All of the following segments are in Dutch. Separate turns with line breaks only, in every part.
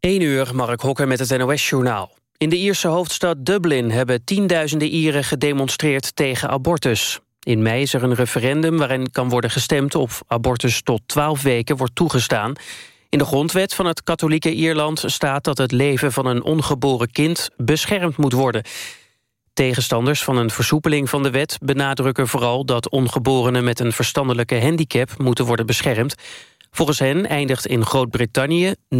1 uur, Mark Hokker met het NOS-journaal. In de Ierse hoofdstad Dublin hebben tienduizenden Ieren gedemonstreerd tegen abortus. In mei is er een referendum waarin kan worden gestemd of abortus tot 12 weken wordt toegestaan. In de grondwet van het katholieke Ierland staat dat het leven van een ongeboren kind beschermd moet worden. Tegenstanders van een versoepeling van de wet benadrukken vooral dat ongeborenen met een verstandelijke handicap moeten worden beschermd. Volgens hen eindigt in Groot-Brittannië 90%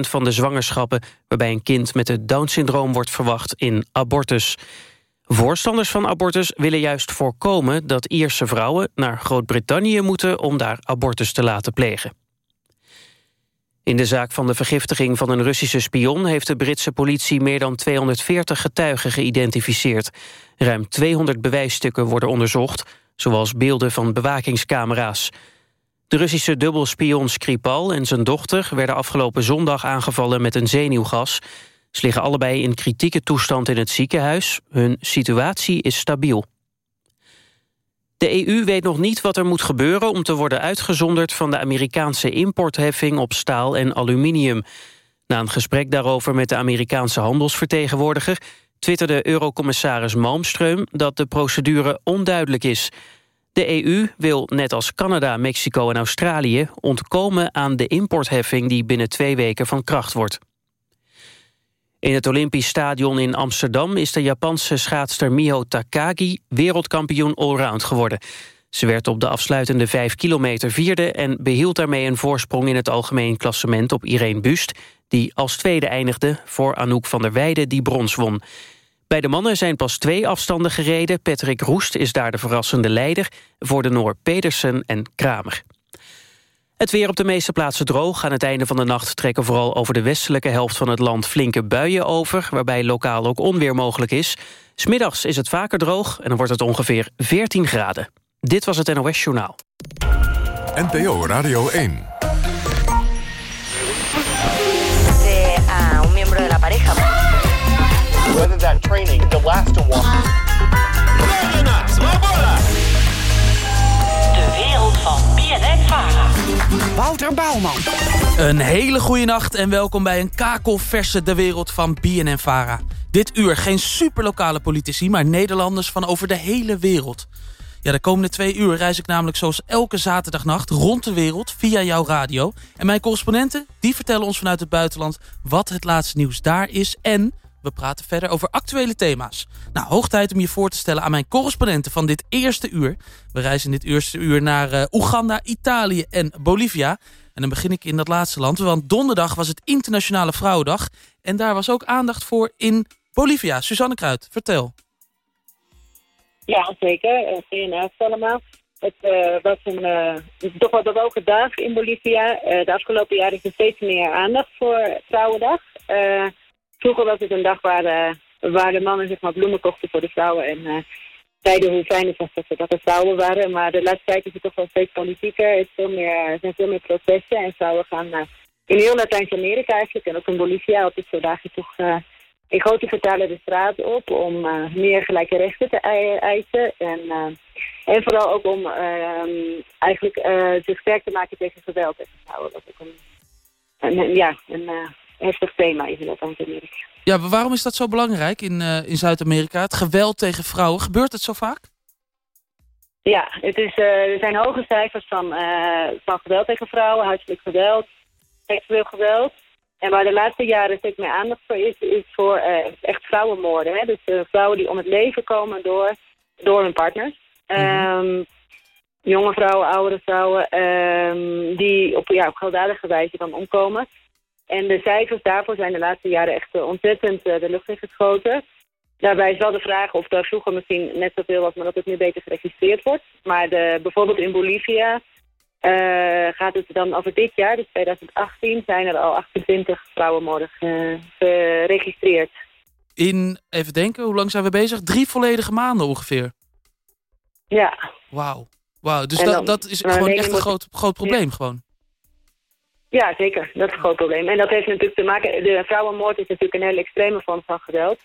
van de zwangerschappen... waarbij een kind met het Down-syndroom wordt verwacht in abortus. Voorstanders van abortus willen juist voorkomen... dat Ierse vrouwen naar Groot-Brittannië moeten... om daar abortus te laten plegen. In de zaak van de vergiftiging van een Russische spion... heeft de Britse politie meer dan 240 getuigen geïdentificeerd. Ruim 200 bewijsstukken worden onderzocht... zoals beelden van bewakingscamera's... De Russische dubbelspion Skripal en zijn dochter... werden afgelopen zondag aangevallen met een zenuwgas. Ze liggen allebei in kritieke toestand in het ziekenhuis. Hun situatie is stabiel. De EU weet nog niet wat er moet gebeuren om te worden uitgezonderd van de Amerikaanse importheffing op staal en aluminium. Na een gesprek daarover met de Amerikaanse handelsvertegenwoordiger twitterde eurocommissaris Malmström dat de procedure onduidelijk is. De EU wil, net als Canada, Mexico en Australië... ontkomen aan de importheffing die binnen twee weken van kracht wordt. In het Olympisch Stadion in Amsterdam... is de Japanse schaatster Miho Takagi wereldkampioen allround geworden. Ze werd op de afsluitende vijf kilometer vierde... en behield daarmee een voorsprong in het algemeen klassement op Irene Bust... die als tweede eindigde voor Anouk van der Weijden die brons won. Bij de mannen zijn pas twee afstanden gereden. Patrick Roest is daar de verrassende leider... voor de Noor Pedersen en Kramer. Het weer op de meeste plaatsen droog. Aan het einde van de nacht trekken vooral over de westelijke helft van het land flinke buien over, waarbij lokaal ook onweer mogelijk is. Smiddags is het vaker droog en dan wordt het ongeveer 14 graden. Dit was het NOS Journaal.
NPO Radio 1.
Whether that training will last a while.
De wereld van BNN Vara.
Wouter Bouwman.
Een hele goede nacht en welkom bij een kakelverse De Wereld van BNN Vara. Dit uur geen superlokale politici, maar Nederlanders van over de hele wereld. Ja, de komende twee uur reis ik namelijk zoals elke zaterdagnacht rond de wereld via jouw radio. En mijn correspondenten, die vertellen ons vanuit het buitenland wat het laatste nieuws daar is en we praten verder over actuele thema's. Nou, hoog tijd om je voor te stellen aan mijn correspondenten van dit eerste uur. We reizen dit eerste uur naar uh, Oeganda, Italië en Bolivia. En dan begin ik in dat laatste land, want donderdag was het Internationale Vrouwendag. En daar was ook aandacht voor in Bolivia. Suzanne Kruid, vertel.
Ja, zeker. Goedenavond allemaal. Het uh, was een uh, toch wel bewogen dag in Bolivia. De afgelopen jaren is er steeds meer aandacht voor Vrouwendag. Vroeger was het een dag waar, uh, waar de mannen zeg maar, bloemen kochten voor de vrouwen. En uh, zeiden hoe fijn het was dat, dat er vrouwen waren. Maar de laatste tijd is het toch wel steeds politieker. Er, veel meer, er zijn veel meer protesten. En vrouwen gaan uh, in heel Latijns-Amerika eigenlijk. En ook in Bolivia op dit soort dagen toch in grote vertalen de straat op. Om meer gelijke rechten te eisen. En, en vooral ook om ehm, eigenlijk zich sterk te maken tegen geweld tegen vrouwen. Dat ook een, ja, een heftig thema is in Latijns-Amerika.
Ja, maar waarom is dat zo belangrijk in, uh, in Zuid-Amerika? Het geweld tegen vrouwen, gebeurt het zo vaak?
Ja, het is, uh, er zijn hoge cijfers van, uh, van geweld tegen vrouwen, huiselijk geweld, seksueel geweld. En waar de laatste jaren steeds meer aandacht voor is, is voor echt vrouwenmoorden. Hè? Dus vrouwen die om het leven komen door, door hun partners. Mm -hmm. jonge vrouwen, oudere vrouwen, um, die op, ja, op gewelddadige wijze dan omkomen. En de cijfers daarvoor zijn de laatste jaren echt eh, ontzettend eh, de lucht in geschoten. Daarbij is wel de vraag of daar vroeger misschien net zoveel was, maar dat het nu beter geregistreerd wordt. Maar de, bijvoorbeeld in Bolivia uh, gaat het dan over dit jaar, dus 2018, zijn er al 28 vrouwenmoorden geregistreerd.
In, even denken, hoe lang zijn we bezig? Drie volledige maanden ongeveer.
Ja.
Wauw. Wauw, dus dat, dat is gewoon echt een groot, groot probleem ja. gewoon.
Ja, zeker. Dat is een groot probleem. En dat heeft natuurlijk te maken... De vrouwenmoord is natuurlijk een hele extreme vorm van geweld.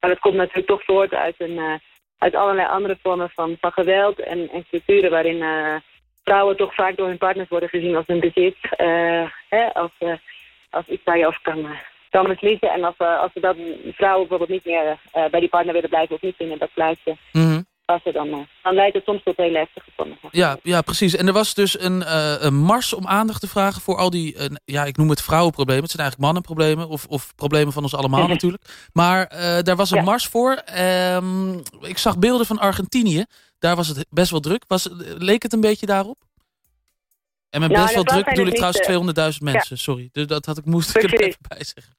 Maar dat komt natuurlijk toch voort uit, een, uh, uit allerlei andere vormen van, van geweld en, en structuren waarin uh, vrouwen toch vaak door hun partners worden gezien als een bezit. Uh, hè, als, als iets waar je over kan, eh, kan beslissen. En als, eh, als ze dan vrouwen bijvoorbeeld niet meer eh, bij die partner willen blijven of niet vinden dat plaatje Passen, dan, eh, dan leidt het soms tot hele heftige sommigen.
Ja, ja, precies. En er was dus een, eh, een mars om aandacht te vragen voor al die, ja, ik noem het vrouwenproblemen. Het zijn eigenlijk mannenproblemen of, of problemen van ons allemaal natuurlijk. Maar eh, daar was een
Ja.
mars voor. Ehm, ik zag beelden van Argentinië. Daar was het best wel druk. Was, leek het een beetje daarop? En met
Nou,
best wel
was
druk bedoel ik trouwens
niet,
200.000 mensen. Sorry, dus dat had ik, moest ik er even bij zeggen.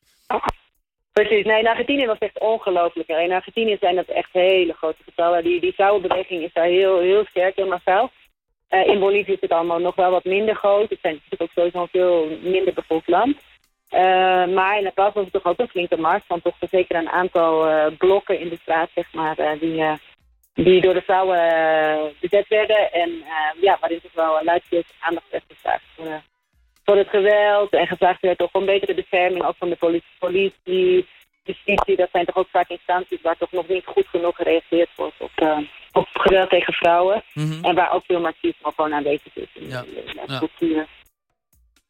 Precies, nee, in Argentinië was echt ongelooflijk. In Argentinië zijn dat echt hele grote getallen. Die, die is daar heel, heel sterk, heel massaal. Eh, in Bolivie is het allemaal nog wel wat minder groot. Het zijn natuurlijk ook sowieso een veel minder bevolkt land. Eh, maar in het was het toch ook een flinke mars. Want toch zeker een aantal eh, blokken in de straat, zeg maar, die, die door de vrouwen bezet werden. En ja, waarin toch wel luidkeels aandacht werd gevraagd voor, voor het geweld. En gevraagd werd toch om betere bescherming ook van de politie, politie justitie. Dat zijn toch ook vaak instanties waar toch nog niet goed genoeg gereageerd wordt op, eh, op geweld tegen vrouwen.
Mhm.
En waar ook veel marxisme gewoon aanwezig is in
Ja.
de, in de
Ja.
cultuur.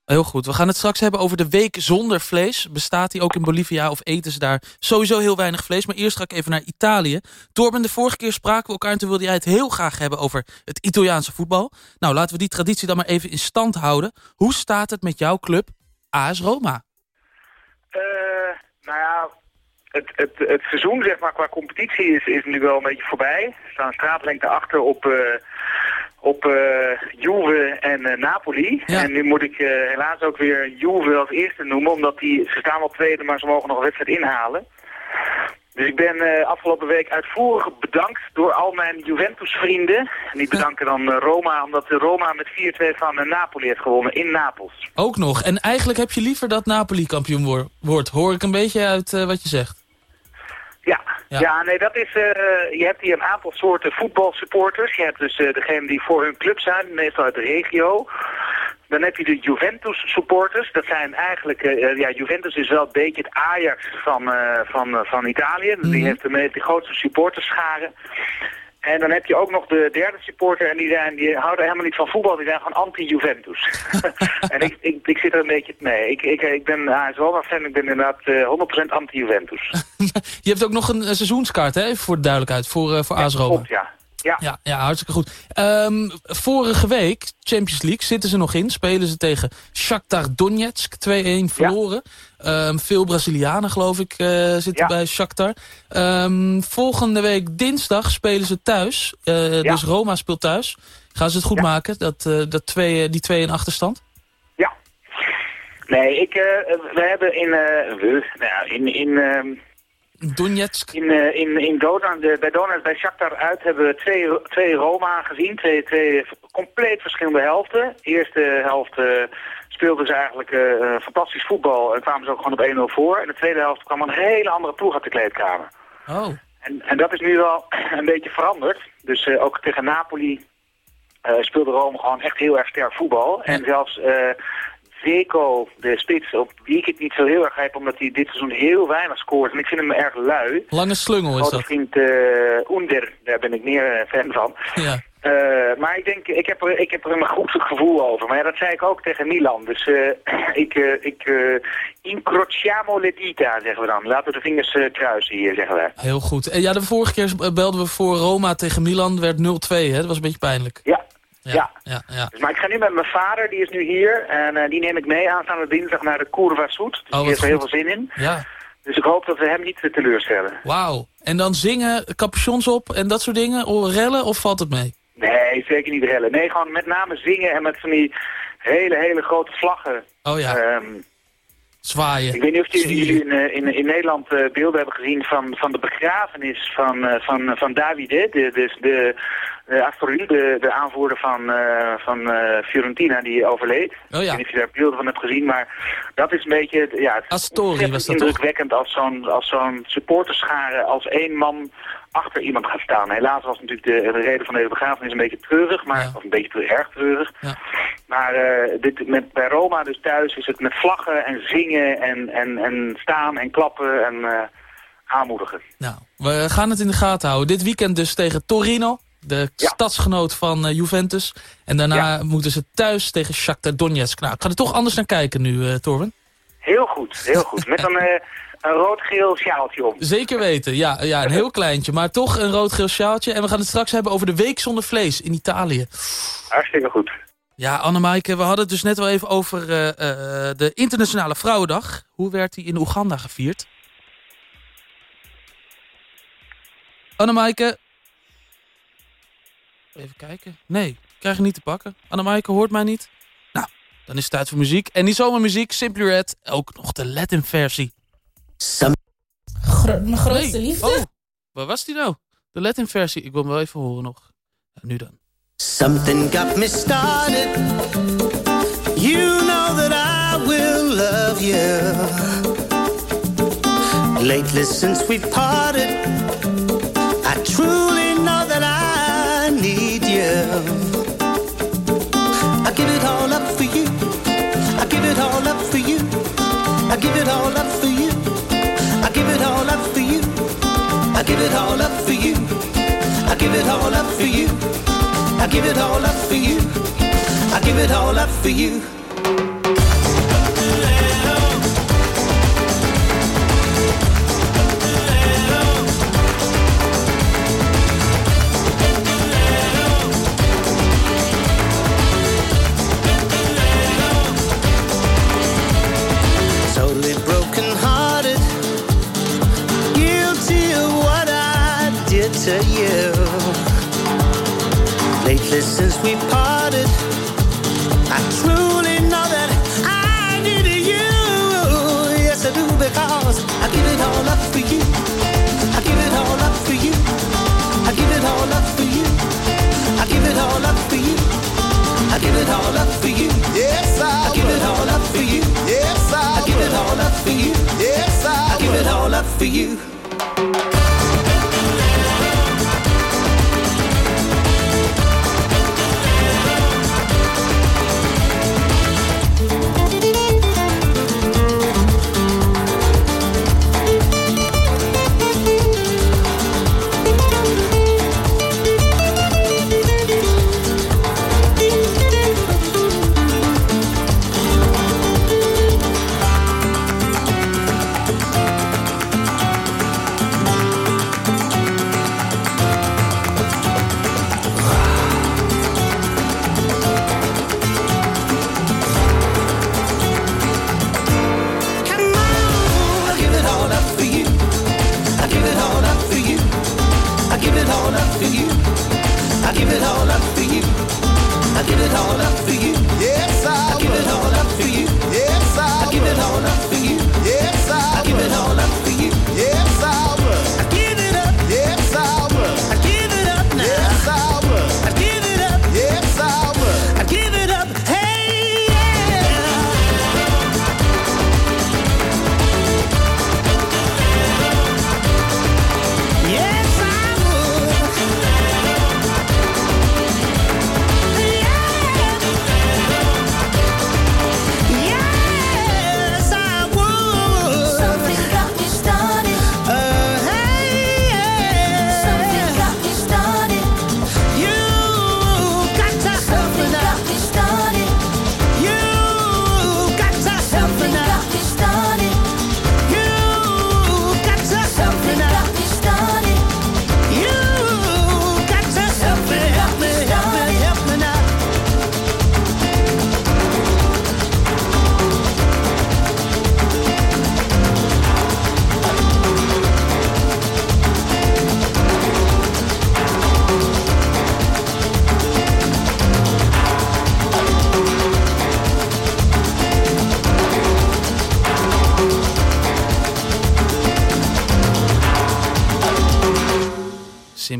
Heel goed. We gaan het straks hebben over de week zonder vlees. Bestaat die ook in Bolivia of eten ze daar sowieso heel weinig vlees? Maar eerst ga ik even naar Italië. Torben, de vorige keer spraken we elkaar en toen wilde jij het heel graag hebben over het Italiaanse voetbal. Nou, laten we die traditie dan maar even in stand houden. Hoe staat het met jouw club AS Roma?
Eh, nou ja, het, het, het seizoen zeg maar, qua competitie is, is nu wel een beetje voorbij. Er staan straatlengte achter op, eh, op eh, Juve en eh, Napoli.
Ja.
En nu moet ik eh, helaas ook weer Juve als eerste noemen, omdat die, ze staan wel tweede, maar ze mogen nog een wedstrijd inhalen. Dus ik ben afgelopen week uitvoerig bedankt door al mijn Juventus-vrienden. En die bedanken dan Roma, omdat de Roma met 4-2 van Napoli heeft gewonnen in Napels.
Ook nog. En eigenlijk heb je liever dat Napoli kampioen wor- wordt. Hoor ik een beetje uit wat je zegt.
Ja,
Ja.
ja. nee, dat is, eh, je hebt hier een aantal soorten voetbalsupporters. Je hebt dus eh degene die voor hun club zijn, meestal uit de regio. Dan heb je de Juventus supporters. Dat zijn eigenlijk, eh, ja, Juventus is wel een beetje het Ajax van, van, van Italië.
Mhm.
Die heeft de, meest- de grootste supporterscharen. En dan heb je ook nog de derde supporter en die, zijn, die houden helemaal niet van voetbal, die zijn gewoon anti-Juventus. en ik, ik, ik zit er een beetje mee. Ik, ik, ik ben AS Roma fan, ik ben inderdaad eh, 100% anti-Juventus.
je hebt ook nog een, eh, seizoenskaart, hè? Voor de duidelijkheid, voor, eh voor AS Roma.
Klopt, ja. Ja,
Ja, ja, hartstikke goed. Ehm, vorige week, Champions League, zitten ze nog in. Spelen ze tegen Shakhtar Donetsk, 2-1 verloren. Ehm, veel Brazilianen, geloof ik, eh, zitten
Ja.
bij Shakhtar. Ehm, volgende week dinsdag spelen ze thuis. Eh. Dus Roma speelt thuis. Gaan ze het goed maken, dat, eh, dat twee, die twee in achterstand?
ja. Nee, ik, we hebben in, we, nou in, in,
Donetsk.
in, eh, in, in Donetsk, de, bij Donetsk, bij Shakhtar uit, hebben we twee, twee Roma gezien. Twee, twee compleet verschillende helften. De eerste helft eh, speelden ze eigenlijk eh, fantastisch voetbal en kwamen ze ook gewoon op 1-0 voor. En de tweede helft kwam een hele andere ploeg uit de kleedkamer.
Oh,
En, en dat is nu wel een beetje veranderd. Dus ook tegen Napoli speelde Rome gewoon echt heel erg sterk voetbal. En zelfs Zeko, de spits, op wie ik het niet zo heel erg heb, omdat hij dit seizoen heel weinig scoort. En ik vind hem erg lui.
lange slungel is dat.
vriend eh Onder, daar ben ik meer eh, fan van.
Ja.
Eh, maar ik denk, ik heb, er, ik heb er een goed gevoel over. Maar ja, dat zei ik ook tegen Milan. Dus ik, ik incrociamo le dita, zeggen we dan. Laten we de vingers kruisen hier, zeggen wij.
Heel goed. En ja, de vorige keer belden we voor Roma tegen Milan, werd 0-2, hè? Dat was een beetje pijnlijk.
Ja, Ja.
ja, ja.
Dus, maar ik ga nu met mijn vader, die is nu hier. En eh, die neem ik mee aanstaande dinsdag naar de Curva Soet. Dus
Oh,
die heeft er heel veel zin in.
ja.
Dus ik hoop dat we hem niet teleurstellen.
Wauw. En dan zingen, capuchons op en dat soort dingen? Of rellen of valt het mee?
Nee, zeker niet rellen. Nee, gewoon met name zingen en met van die hele, hele grote vlaggen.
Oh ja,
Ehm,
zwaaien.
ik weet niet of jullie in, eh, in, in Nederland eh, beelden hebben gezien van, van de begrafenis van, van, van Davide, de, dus de, Astori, de, de aanvoerder van, eh, van eh, Fiorentina, die overleed.
Oh ja.
Ik weet niet of je daar beelden van hebt gezien, maar dat is een beetje, ja, het
Astori was dat toch?
indrukwekkend als zo'n als zo'n supporterschare als één man achter iemand gaat staan. Helaas was natuurlijk de, de reden van deze begrafenis een beetje treurig, maar,
Ja.
of een beetje te erg treurig.
Ja.
Maar dit, met, bij Roma dus thuis is het met vlaggen en zingen en, en, en staan en klappen en aanmoedigen.
Nou, we gaan het in de gaten houden. Dit weekend dus tegen Torino, de
Ja.
stadsgenoot van eh, Juventus. En daarna
Ja.
moeten ze thuis tegen Shakhtar Donetsk. Nou, ik ga er toch anders naar kijken nu, eh Torben.
Heel goed, heel goed. Met een, eh, een rood-geel sjaaltje om.
Zeker weten, ja, ja, een heel kleintje. Maar toch een rood-geel sjaaltje. En we gaan het straks hebben over de week zonder vlees in Italië.
Hartstikke goed.
Ja, Annemaike, we hadden het dus net wel even over de Internationale Vrouwendag. Hoe werd die in Oeganda gevierd? Annemaike? Even kijken. Nee, krijg je niet te pakken. Annemaike hoort mij niet. Nou, dan is het tijd voor muziek. En niet zomaar muziek, Simply Red. Ook nog de Latin versie.
Gro- mijn grootste
Nee.
liefde?
Oh, waar was die nou? De Latin versie. Ik wil hem wel even horen nog. Ja, nu dan.
Something got me started. You know that I will love you. Lately, since we parted, up for you. I give it all up for you. I give it all up for you. I give it all up for you.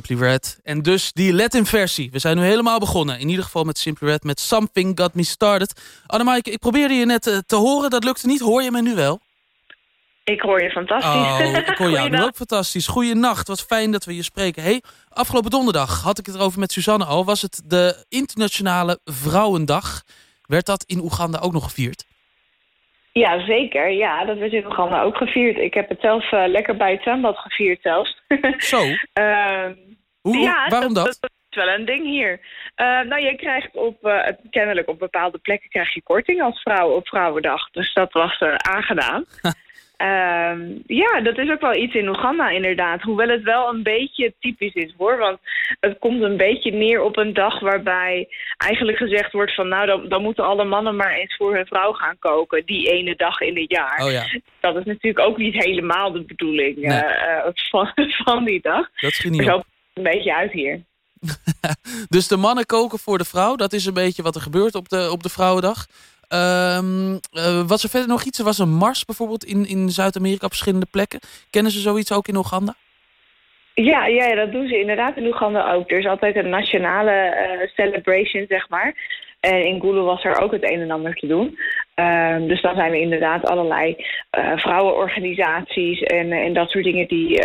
Simply Red. En dus die Latin versie. We zijn nu helemaal begonnen. In ieder geval met Simply Red, met Something Got Me Started. Annemaike, ik probeerde je net eh, te horen. Dat lukte niet. Hoor je me nu wel?
Ik hoor je fantastisch.
Oh, ik hoor jou nu ook fantastisch. Goeienacht, wat fijn dat we je spreken. Hey, afgelopen donderdag had ik het erover met Suzanne al. Was het de Internationale Vrouwendag. Werd dat in Oeganda ook nog gevierd?
Ja, zeker. Ja, dat werd in Oeganda ook gevierd. Ik heb het zelf eh, lekker bij het zwembad gevierd zelfs.
Zo,
Ehm,
hoe,
Ja,
waarom dat?
is wel een ding hier. Eh, nou, je krijgt op, eh, kennelijk op bepaalde plekken krijg je korting als vrouw op Vrouwendag. Dus dat was eh, aangenaam. Ehm, ja, dat is ook wel iets in Oeganda inderdaad. Hoewel het wel een beetje typisch is hoor. Want het komt een beetje neer op een dag waarbij eigenlijk gezegd wordt van... nou, dan, dan moeten alle mannen maar eens voor hun vrouw gaan koken. Die ene dag in het jaar.
Oh ja,
Dat is natuurlijk ook niet helemaal de bedoeling
Nee.
van, van die dag.
dat
Maar
niet.
Een beetje uit hier.
Dus de mannen koken voor de vrouw. Dat is een beetje wat er gebeurt op de, op de Vrouwendag. Ehm eh, was er verder nog iets? Er was een mars bijvoorbeeld in, in Zuid-Amerika op verschillende plekken. Kennen ze zoiets ook in Oeganda?
Ja, ja, dat doen ze inderdaad in Oeganda ook. Er is altijd een nationale eh, celebration, zeg maar. En in Gulu was er ook het een en ander te doen. Ehm, dus dan zijn er inderdaad allerlei eh, vrouwenorganisaties en, en dat soort dingen die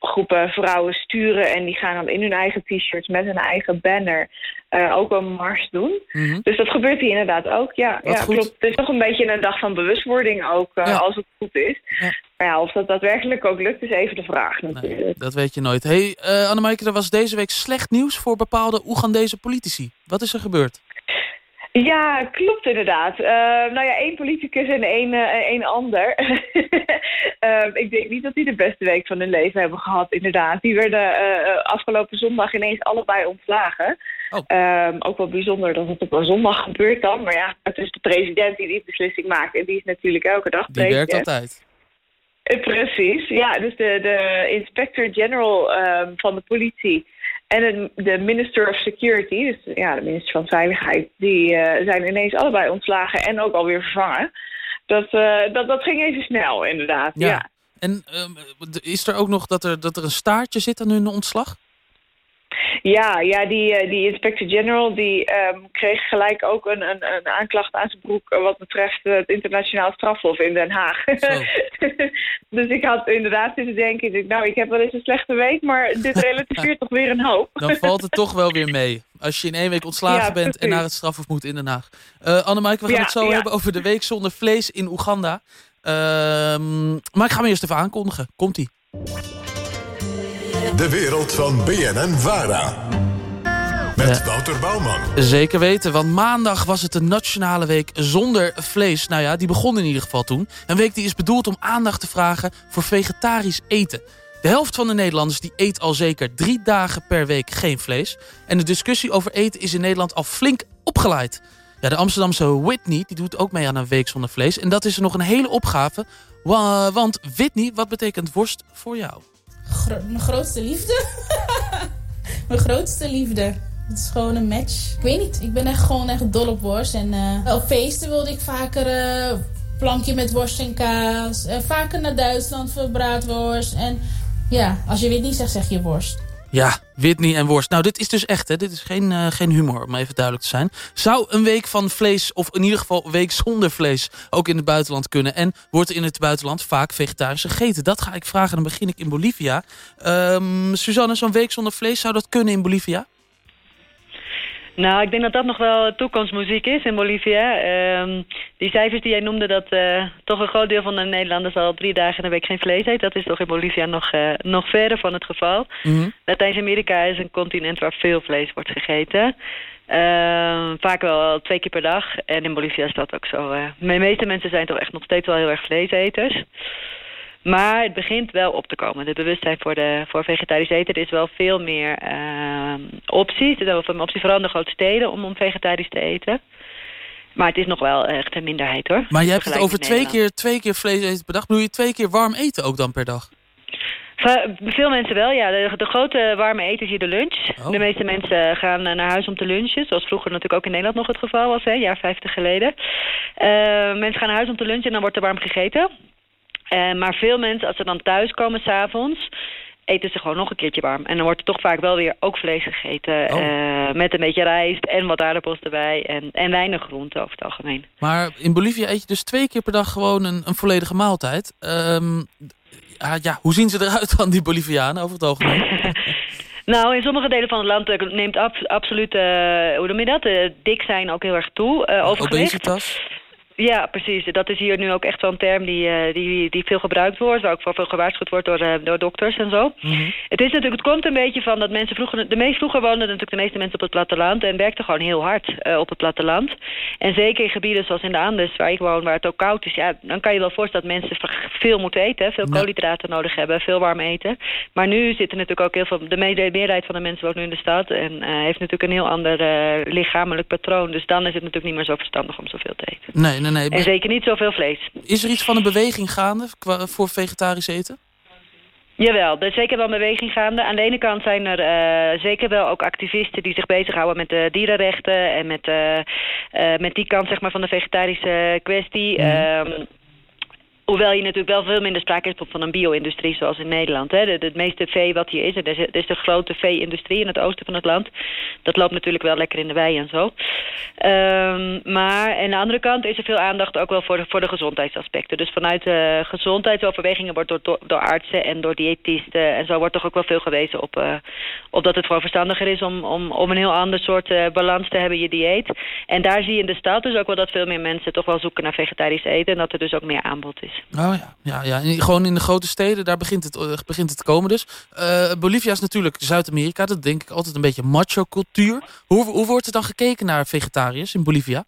groepen vrouwen sturen. En die gaan dan in hun eigen t-shirts met hun eigen banner eh, ook een mars doen.
Mhm.
Dus dat gebeurt hier inderdaad ook, ja.
Wat
ja
goed.
klopt. Het is toch een beetje een dag van bewustwording ook, eh,
Ja.
als het goed is.
Ja.
Maar ja, of dat daadwerkelijk ook lukt, is even de vraag natuurlijk.
Nee, dat weet je nooit. hey, Annemaike, er was deze week slecht nieuws voor bepaalde Oegandese politici. Wat is er gebeurd?
Ja, klopt inderdaad. Eh, nou ja, één politicus en één, eh, één ander. Ehm, ik denk niet dat die de beste week van hun leven hebben gehad, inderdaad. Die werden eh, eh, afgelopen zondag ineens allebei ontslagen.
Oh.
Ehm, ook wel bijzonder dat het op een zondag gebeurt dan. Maar ja, het is de president die die beslissing maakt. En die is natuurlijk elke dag
Die werkt
president.
altijd.
Precies, ja. Dus de, de inspector-general van de politie en de, minister of security, dus ja, de minister van Veiligheid, die eh, zijn ineens allebei ontslagen en ook alweer vervangen. Dat, eh, dat, dat ging even snel, inderdaad.
Ja.
Ja.
En ehm, is er ook nog dat er, dat er een staartje zit aan hun ontslag?
Ja, ja die, eh, die inspector-general die ehm, kreeg gelijk ook een, een, een aanklacht aan zijn broek eh, wat betreft het internationaal strafhof in Den Haag. Dus ik had inderdaad zitten denken, ik nou ik heb wel eens een slechte week, maar dit relativeert toch weer een hoop.
Dan valt het toch wel weer mee. Als je in één week ontslagen
Ja,
bent en naar het strafhof moet in Den Haag. Annemaike, we gaan
Ja,
het zo
ja.
hebben over de week zonder vlees in Oeganda. Ehm, maar ik ga hem eerst even aankondigen. Komt-ie.
De wereld van BNN Vara. Met Wouter Bouwman.
Zeker weten, want maandag was het de nationale week zonder vlees. Nou ja, die begon in ieder geval toen. Een week die is bedoeld om aandacht te vragen voor vegetarisch eten. De helft van de Nederlanders die eet al zeker drie dagen per week geen vlees. En de discussie over eten is in Nederland al flink opgeleid. Ja, de Amsterdamse Whitney die doet ook mee aan een week zonder vlees. En dat is er nog een hele opgave. Wa- Want Whitney, wat betekent worst voor jou?
Mijn grootste liefde. mijn grootste liefde. Het is gewoon een match. Ik weet niet, ik ben echt gewoon echt dol op worst. En eh, op feesten wilde ik vaker eh, plankje met worst en kaas. En vaker naar Duitsland voor braadworst. En ja, als je weet niet zegt, zeg je worst.
Ja, Whitney en worst. Nou, dit is dus echt, hè. Dit is geen, eh, geen humor, om even duidelijk te zijn. Zou een week van vlees, of in ieder geval een week zonder vlees... ook in het buitenland kunnen? En wordt in het buitenland vaak vegetarisch gegeten? Dat ga ik vragen, dan begin ik in Bolivia. Ehm Suzanne, zo'n week zonder vlees, zou dat kunnen in Bolivia?
Nou, ik denk dat dat nog wel toekomstmuziek is in Bolivia. Ehm, die cijfers die jij noemde, dat eh, toch een groot deel van de Nederlanders al drie dagen in de week geen vlees eet. Dat is toch in Bolivia nog, eh, nog verder van het geval. Latijns-Amerika is een continent waar veel vlees wordt gegeten. Ehm, vaak wel twee keer per dag. En in Bolivia is dat ook zo. eh. de meeste mensen zijn toch echt nog steeds wel heel erg vleeseters. Maar het begint wel op te komen. Het bewustzijn voor, de, voor vegetarisch eten. Er is wel veel meer ehm, opties. Er zijn wel opties, vooral in de grote steden, om, om vegetarisch te eten. Maar het is nog wel echt een minderheid, hoor.
Maar je hebt het over twee keer, twee keer vlees eten per dag. Bedoel je twee keer warm eten ook dan per dag?
Veel mensen wel, ja. De, de grote warme eten is hier de lunch.
Oh.
De meeste mensen gaan eh, naar huis om te lunchen. Zoals vroeger natuurlijk ook in Nederland nog het geval was, hè, een jaar 50 geleden. Eh, mensen gaan naar huis om te lunchen en dan wordt er warm gegeten. Eh, maar veel mensen, als ze dan thuis komen s'avonds, eten ze gewoon nog een keertje warm. En dan wordt er toch vaak wel weer ook vlees gegeten.
Oh.
eh, met een beetje rijst en wat aardappels erbij. En, en weinig groenten over het algemeen.
Maar in Bolivia eet je dus twee keer per dag gewoon een, een volledige maaltijd. Ehm, ja, ja, hoe zien ze eruit dan, die Bolivianen, over het algemeen?
Nou, in sommige delen van het land eh, neemt ab- absoluut, hoe noem je dat, dik zijn ook heel erg toe. overgewicht.
Obesitas?
Ja, precies. Dat is hier nu ook echt zo'n term die, eh, die, die veel gebruikt wordt. Waar ook voor veel gewaarschuwd wordt door, eh, door dokters en zo. Het, is natuurlijk, het komt een beetje van dat mensen vroeger... De meest vroeger woonden natuurlijk de meeste mensen op het platteland... en werkten gewoon heel hard eh, op het platteland. En zeker in gebieden zoals in de Andes, waar ik woon, waar het ook koud is... Ja, dan kan je wel voorstellen dat mensen veel moeten eten. Veel
Ja.
koolhydraten nodig hebben, veel warm eten. Maar nu zitten natuurlijk ook heel veel... De me- de meerderheid van de mensen woont nu in de stad... en heeft natuurlijk een heel ander lichamelijk patroon. Dus dan is het natuurlijk niet meer zo verstandig om zoveel te eten.
Nee, nee, nee.
En zeker niet zoveel vlees.
Is er iets van een beweging gaande voor vegetarisch eten?
Jawel, er is zeker wel een beweging gaande. Aan de ene kant zijn er eh, zeker wel ook activisten die zich bezighouden met de dierenrechten en met, eh, eh, met die kant zeg maar, van de vegetarische kwestie. Ehm, Hoewel je natuurlijk wel veel minder sprake hebt van een bio-industrie zoals in Nederland. Hè. Het meeste vee wat hier is, er is, is de grote vee-industrie in het oosten van het land. Dat loopt natuurlijk wel lekker in de wei en zo. Ehm, maar aan de andere kant is er veel aandacht ook wel voor de, voor de gezondheidsaspecten. Dus vanuit eh, gezondheidsoverwegingen wordt door, door, artsen en door diëtisten en zo wordt toch ook wel veel gewezen op, eh, dat het gewoon verstandiger is om, om, om een heel ander soort eh, balans te hebben in je dieet. En daar zie je in de stad dus ook wel dat veel meer mensen toch wel zoeken naar vegetarisch eten en dat er dus ook meer aanbod is.
Oh ja, ja, ja. Gewoon in de grote steden, daar begint het, eh, begint het te komen dus. Eh, Bolivia is natuurlijk Zuid-Amerika, dat denk ik altijd een beetje macho-cultuur. Hoe, hoe wordt er dan gekeken naar vegetariërs in Bolivia?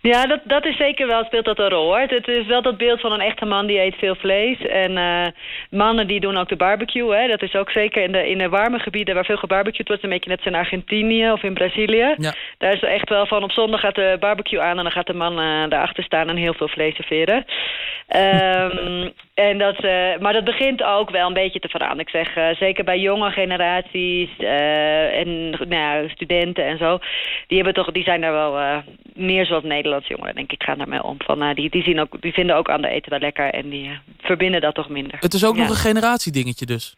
Ja, dat, dat is zeker wel, speelt dat een rol hoor. Het is wel dat beeld van een echte man die eet veel vlees. En eh, mannen die doen ook de barbecue. Hè. Dat is ook zeker in de, in de warme gebieden waar veel gebarbecued wordt. Een beetje net als in Argentinië of in Brazilië.
Ja.
Daar is er echt wel van op zondag gaat de barbecue aan en dan gaat de man eh daarachter staan en heel veel vlees serveren. Ehm, en dat, eh, maar dat begint ook wel een beetje te veranderen. Ik zeg, eh, zeker bij jonge generaties eh, en nou, ja, studenten en zo. Die, hebben toch, die zijn daar wel meer zoals Nederlandse jongeren, denk ik, gaan daarmee om. Van, die, die, zien ook, die vinden ook ander eten wel lekker en die verbinden dat toch minder.
Het is ook
Ja.
nog een generatiedingetje dus.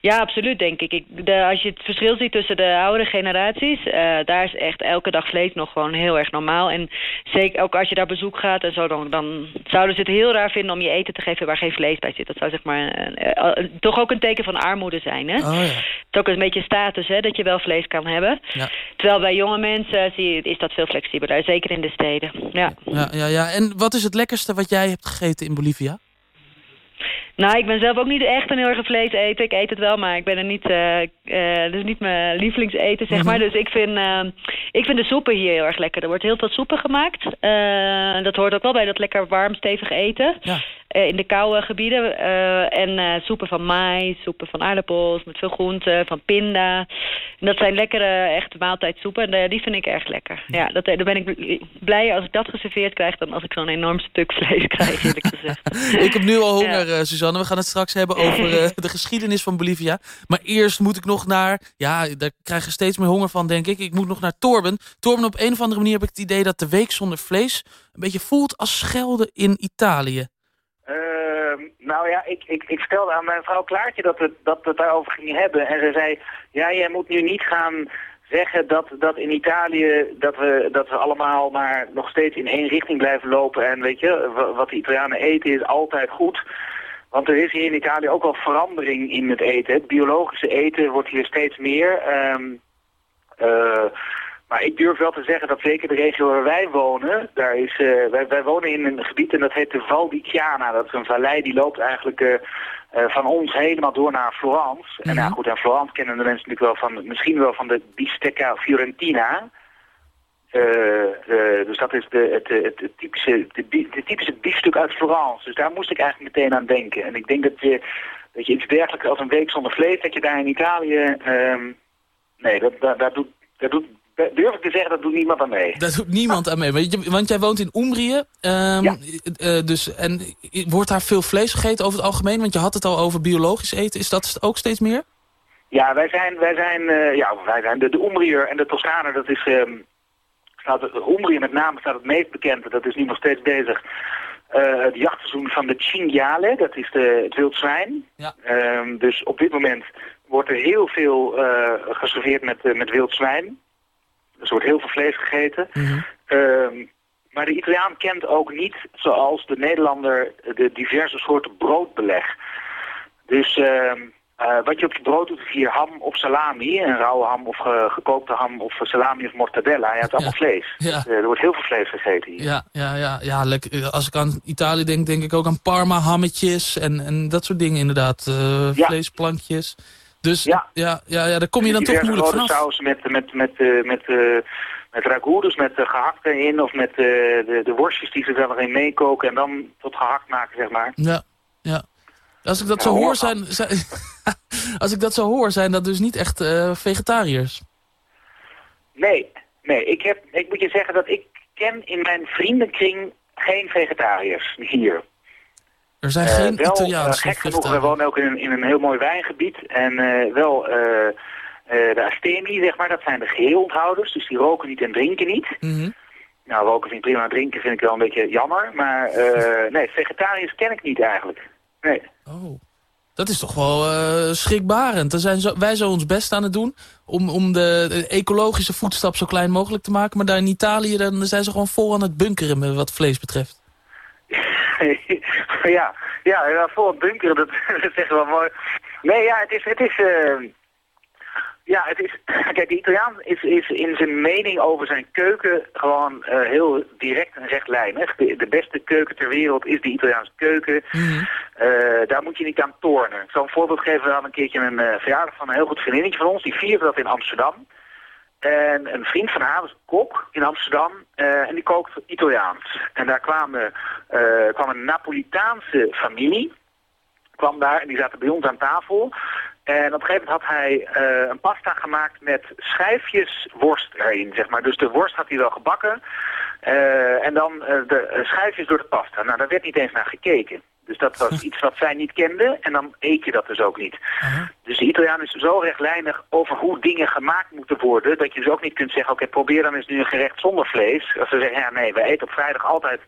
Ja, absoluut, denk ik. ik de, als je het verschil ziet tussen de oudere generaties... eh, daar is echt elke dag vlees nog gewoon heel erg normaal. En zeker ook als je daar bezoek gaat en zo... dan, dan zouden ze het heel raar vinden om je eten te geven waar geen vlees bij zit. Dat zou zeg maar eh, toch ook een teken van armoede zijn, hè?
Oh ja.
Het is ook een beetje status, hè, dat je wel vlees kan hebben.
Ja.
Terwijl bij jonge mensen zie je, is dat veel flexibeler. Zeker in de steden, ja.
Ja, ja, ja. En wat is het lekkerste wat jij hebt gegeten in Bolivia?
Nou, ik ben zelf ook niet echt een heel erg vlees eten. Ik eet het wel, maar ik ben er niet... eh eh, dat is niet mijn lievelingseten, zeg maar. Dus ik vind, eh, ik vind de soepen hier heel erg lekker. Er wordt heel veel soepen gemaakt. Eh, dat hoort ook wel bij dat lekker warm, stevig eten.
Ja.
Eh, in de koude gebieden. Eh, en eh, soepen van mais, soepen van aardappels, met veel groenten, van pinda. En dat zijn lekkere, echte maaltijdsoepen. En die vind ik erg lekker. Ja, dat, daar ben ik blij als ik dat geserveerd krijg... dan als ik zo'n enorm stuk vlees krijg, eerlijk gezegd.
ik heb nu al honger, Suzanne. We gaan het straks hebben over de geschiedenis van Bolivia. Maar eerst moet ik nog naar... Ja, daar krijg je steeds meer honger van, denk ik. Ik moet nog naar Torben. Torben, op een of andere manier heb ik het idee dat de week zonder vlees... een beetje voelt als schelden in Italië.
Nou ja, ik, ik, ik vertelde aan mijn vrouw Klaartje dat we, dat we het daarover gingen hebben. En ze zei, ja, jij moet nu niet gaan zeggen dat, dat in Italië dat we, dat we allemaal maar nog steeds in één richting blijven lopen. En weet je, wa- wat de Italianen eten is altijd goed. Want er is hier in Italië ook wel verandering in het eten. Het biologische eten wordt hier steeds meer. Eh, maar ik durf wel te zeggen dat zeker de regio waar wij wonen, daar is, eh, wij, wij wonen in een gebied en dat heet de Val di Chiana. Dat is een vallei die loopt eigenlijk eh, eh, van ons helemaal door naar Florence. En ja, goed, en Florence kennen de mensen natuurlijk wel van, misschien wel van de bistecca Fiorentina. Dus dat is de, het, het, het typische, de, typische biefstuk uit Florence. Dus daar moest ik eigenlijk meteen aan denken. En ik denk dat je, dat je iets dergelijks als een week zonder vlees, dat je daar in Italië... ehm, nee, dat, dat, dat, doet, dat doet, durf ik te zeggen, dat doet niemand aan mee.
Daar doet niemand aan mee. Want, jij woont in Umbrië. ehm, eh, dus, en wordt daar veel vlees gegeten over het algemeen? Want je had het al over biologisch eten. Is dat ook steeds meer?
Ja, wij zijn, wij zijn, eh, ja, wij zijn de, de Umbriër en de Toscaner, dat is, ehm staat, de Umbriër met name staat het meest bekend, dat is nu nog steeds bezig. Eh, het jachtseizoen van de cinghiale, dat is de, het wild zwijn.
Ja.
Ehm, dus op dit moment wordt er heel veel eh, geserveerd met, eh, met wild zwijn. Dus er wordt heel veel vlees gegeten. Ehm, maar de Italiaan kent ook niet, zoals de Nederlander, de diverse soorten broodbeleg. Dus ehm, Eh, wat je op je brood doet is hier ham of salami, een rauwe ham of ge- gekookte ham of salami of mortadella. Je hebt allemaal vlees.
Ja.
Dus, eh, er wordt heel veel vlees gegeten hier.
Ja, ja, ja, ja lekker. Als ik aan Italië denk, denk ik ook aan Parma hammetjes en, en dat soort dingen inderdaad. eh,
Ja.
Vleesplankjes. Dus ja. Ja, ja, daar kom je dan toch moeilijk vanaf.
saus met, met, met, eh, met, eh, met ragout, dus met uh, gehakt erin. Of met eh, de, de worstjes die ze er nog in meekoken en dan tot gehakt maken, zeg maar.
Ja, ja. Als ik dat
Ja,
zo hoor, zijn, zijn, als ik dat zo hoor, zijn dat dus niet echt vegetariërs.
Nee, nee. Ik, heb, ik moet je zeggen dat ik ken in mijn vriendenkring geen vegetariërs hier.
Er zijn
Eh,
geen
wel,
Italiaanse
eh, gek genoeg, we wonen ook in een, in een heel mooi wijngebied. En eh, wel de Astemi, zeg maar, dat zijn de geheelonthouders. Dus die roken niet en drinken niet.
Mhm.
Nou, roken vind ik prima, drinken vind ik wel een beetje jammer. Maar nee, vegetariërs ken ik niet eigenlijk. Nee.
Oh. Dat is toch wel eh, schrikbarend. Dan zijn zo, wij zo ons best aan het doen om, om de, de ecologische voetstap zo klein mogelijk te maken. Maar daar in Italië dan zijn ze gewoon vol aan het bunkeren met wat vlees betreft.
ja, ja, ja, voor het bunkeren, dat, dat is echt wel mooi. Nee, ja, het is, het is, eh, ja, het is, kijk, de Italiaan is, is in zijn mening over zijn keuken gewoon eh, heel direct en rechtlijnig. De, de beste keuken ter wereld is de Italiaanse keuken. Eh, daar moet je niet aan tornen. Ik zal een voorbeeld geven. We hadden een keertje een verjaardag van een heel goed vriendinnetje van ons. Die vierde dat in Amsterdam. En een vriend van haar was een kok in Amsterdam. eh, en die kookt Italiaans. En daar kwamen, eh, kwam een Napolitaanse familie. Kwam daar en die zaten bij ons aan tafel. En op een gegeven moment had hij eh, een pasta gemaakt met schijfjes worst erin, zeg maar. Dus de worst had hij wel gebakken. en dan de schijfjes door de pasta. Nou, daar werd niet eens naar gekeken. Dus dat was iets wat zij niet kenden en dan eet je dat dus ook niet. Dus de Italiaan is zo rechtlijnig over hoe dingen gemaakt moeten worden... dat je dus ook niet kunt zeggen, oké, probeer dan eens nu een gerecht zonder vlees. Als ze zeggen, ja nee, we eten op vrijdag altijd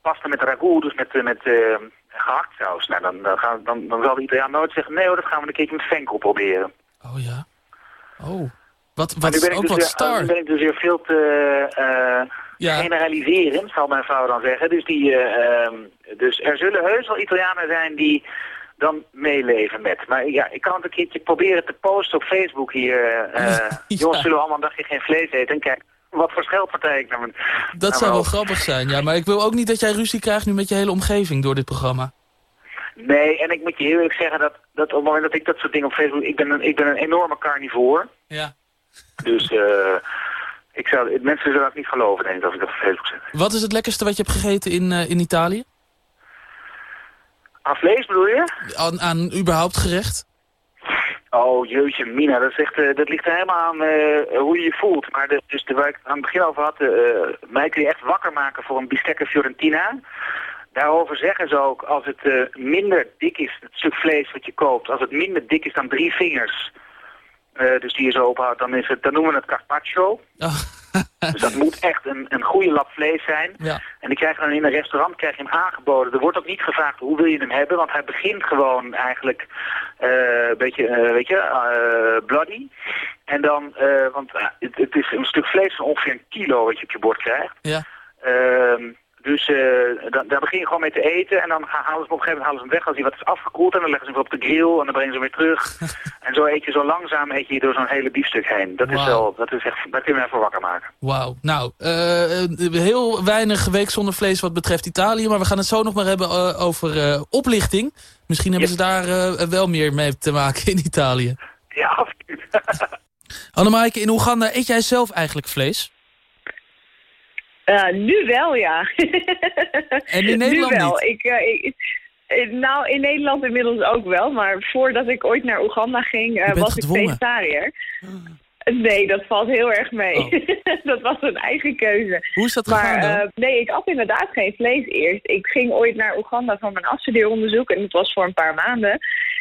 pasta met ragout, dus met, eh, met gehakt saus. Nou, dan, dan, gaan, dan, dan zal de Italiaan nooit zeggen, nee hoor, dat gaan we een keertje met venkel proberen.
Oh ja. Oh. Wat, wat,
ik
ook
dus
wat
weer,
star.
nu ben ik dus weer veel te eh, generaliserend, zal mijn vrouw dan zeggen. Dus, die, ehm, dus er zullen heus wel Italianen zijn die dan meeleven met. Maar ja, ik kan het een keertje proberen te posten op Facebook hier. eh, Jongens, zullen we allemaal een dagje geen vlees eten? En kijk, wat voor scheldpartij ik naar mijn...
Dat
naar
zou
mijn
wel grappig zijn, ja. Maar ik wil ook niet dat jij ruzie krijgt nu met je hele omgeving door dit programma.
Nee, en ik moet je heel eerlijk zeggen dat, dat op het moment dat ik dat soort dingen op Facebook... Ik ben een, ik ben een enorme carnivoor.
Ja.
Dus eh ik zou, mensen zullen dat niet geloven, denk ik, als ik dat op Facebook zet.
Wat is het lekkerste wat je hebt gegeten in, eh, in Italië?
Aan vlees bedoel je?
Aan, aan überhaupt gerecht?
Oh, jeetje, Mina, dat, is echt, eh, dat ligt er helemaal aan eh, hoe je je voelt. Maar de, dus de, waar ik het aan het begin over had, eh, mij kun je echt wakker maken voor een bistecca Fiorentina. Daarover zeggen ze ook, als het minder dik is, het stuk vlees wat je koopt, als het minder dik is dan drie vingers, eh, dus die je zo ophoudt, dan, is het, dan noemen we het carpaccio. dus dat moet echt een, een goede lap vlees zijn.
Ja.
En die krijg je dan in een restaurant krijg je hem aangeboden. Er wordt ook niet gevraagd hoe wil je hem hebben, want hij begint gewoon eigenlijk eh, een beetje, eh, weet je, bloody. En dan, want het, het is een stuk vlees van ongeveer een kilo wat je op je bord krijgt.
Ja.
Dus eh, dan, daar begin je gewoon mee te eten en dan gaan, halen ze op een gegeven moment halen ze hem weg als hij wat is afgekoeld en dan leggen ze hem op de grill en dan brengen ze hem weer terug. en zo eet je zo langzaam eet je door zo'n hele biefstuk heen. Dat is wel, dat is echt, daar kun je me even wakker maken.
Wauw. Nou, eh, heel weinig week zonder vlees wat betreft Italië. Maar we gaan het zo nog maar hebben eh, over oplichting. Misschien hebben ze daar wel meer mee te maken in Italië.
Ja, absoluut.
Annemaike, in Oeganda eet jij zelf eigenlijk vlees?
Eh, nu wel, ja.
En in Nederland
nu wel.
niet?
Ik, eh, ik, eh, nou, in Nederland inmiddels ook wel. Maar voordat ik ooit naar Oeganda ging, was
gedwongen.
ik vegetariër. Nee, dat valt heel erg mee. dat was een eigen keuze.
Hoe is dat
maar,
gegaan dan?
eh, nee, ik at inderdaad geen vlees eerst. Ik ging ooit naar Oeganda voor mijn afstudeeronderzoek en dat was voor een paar maanden.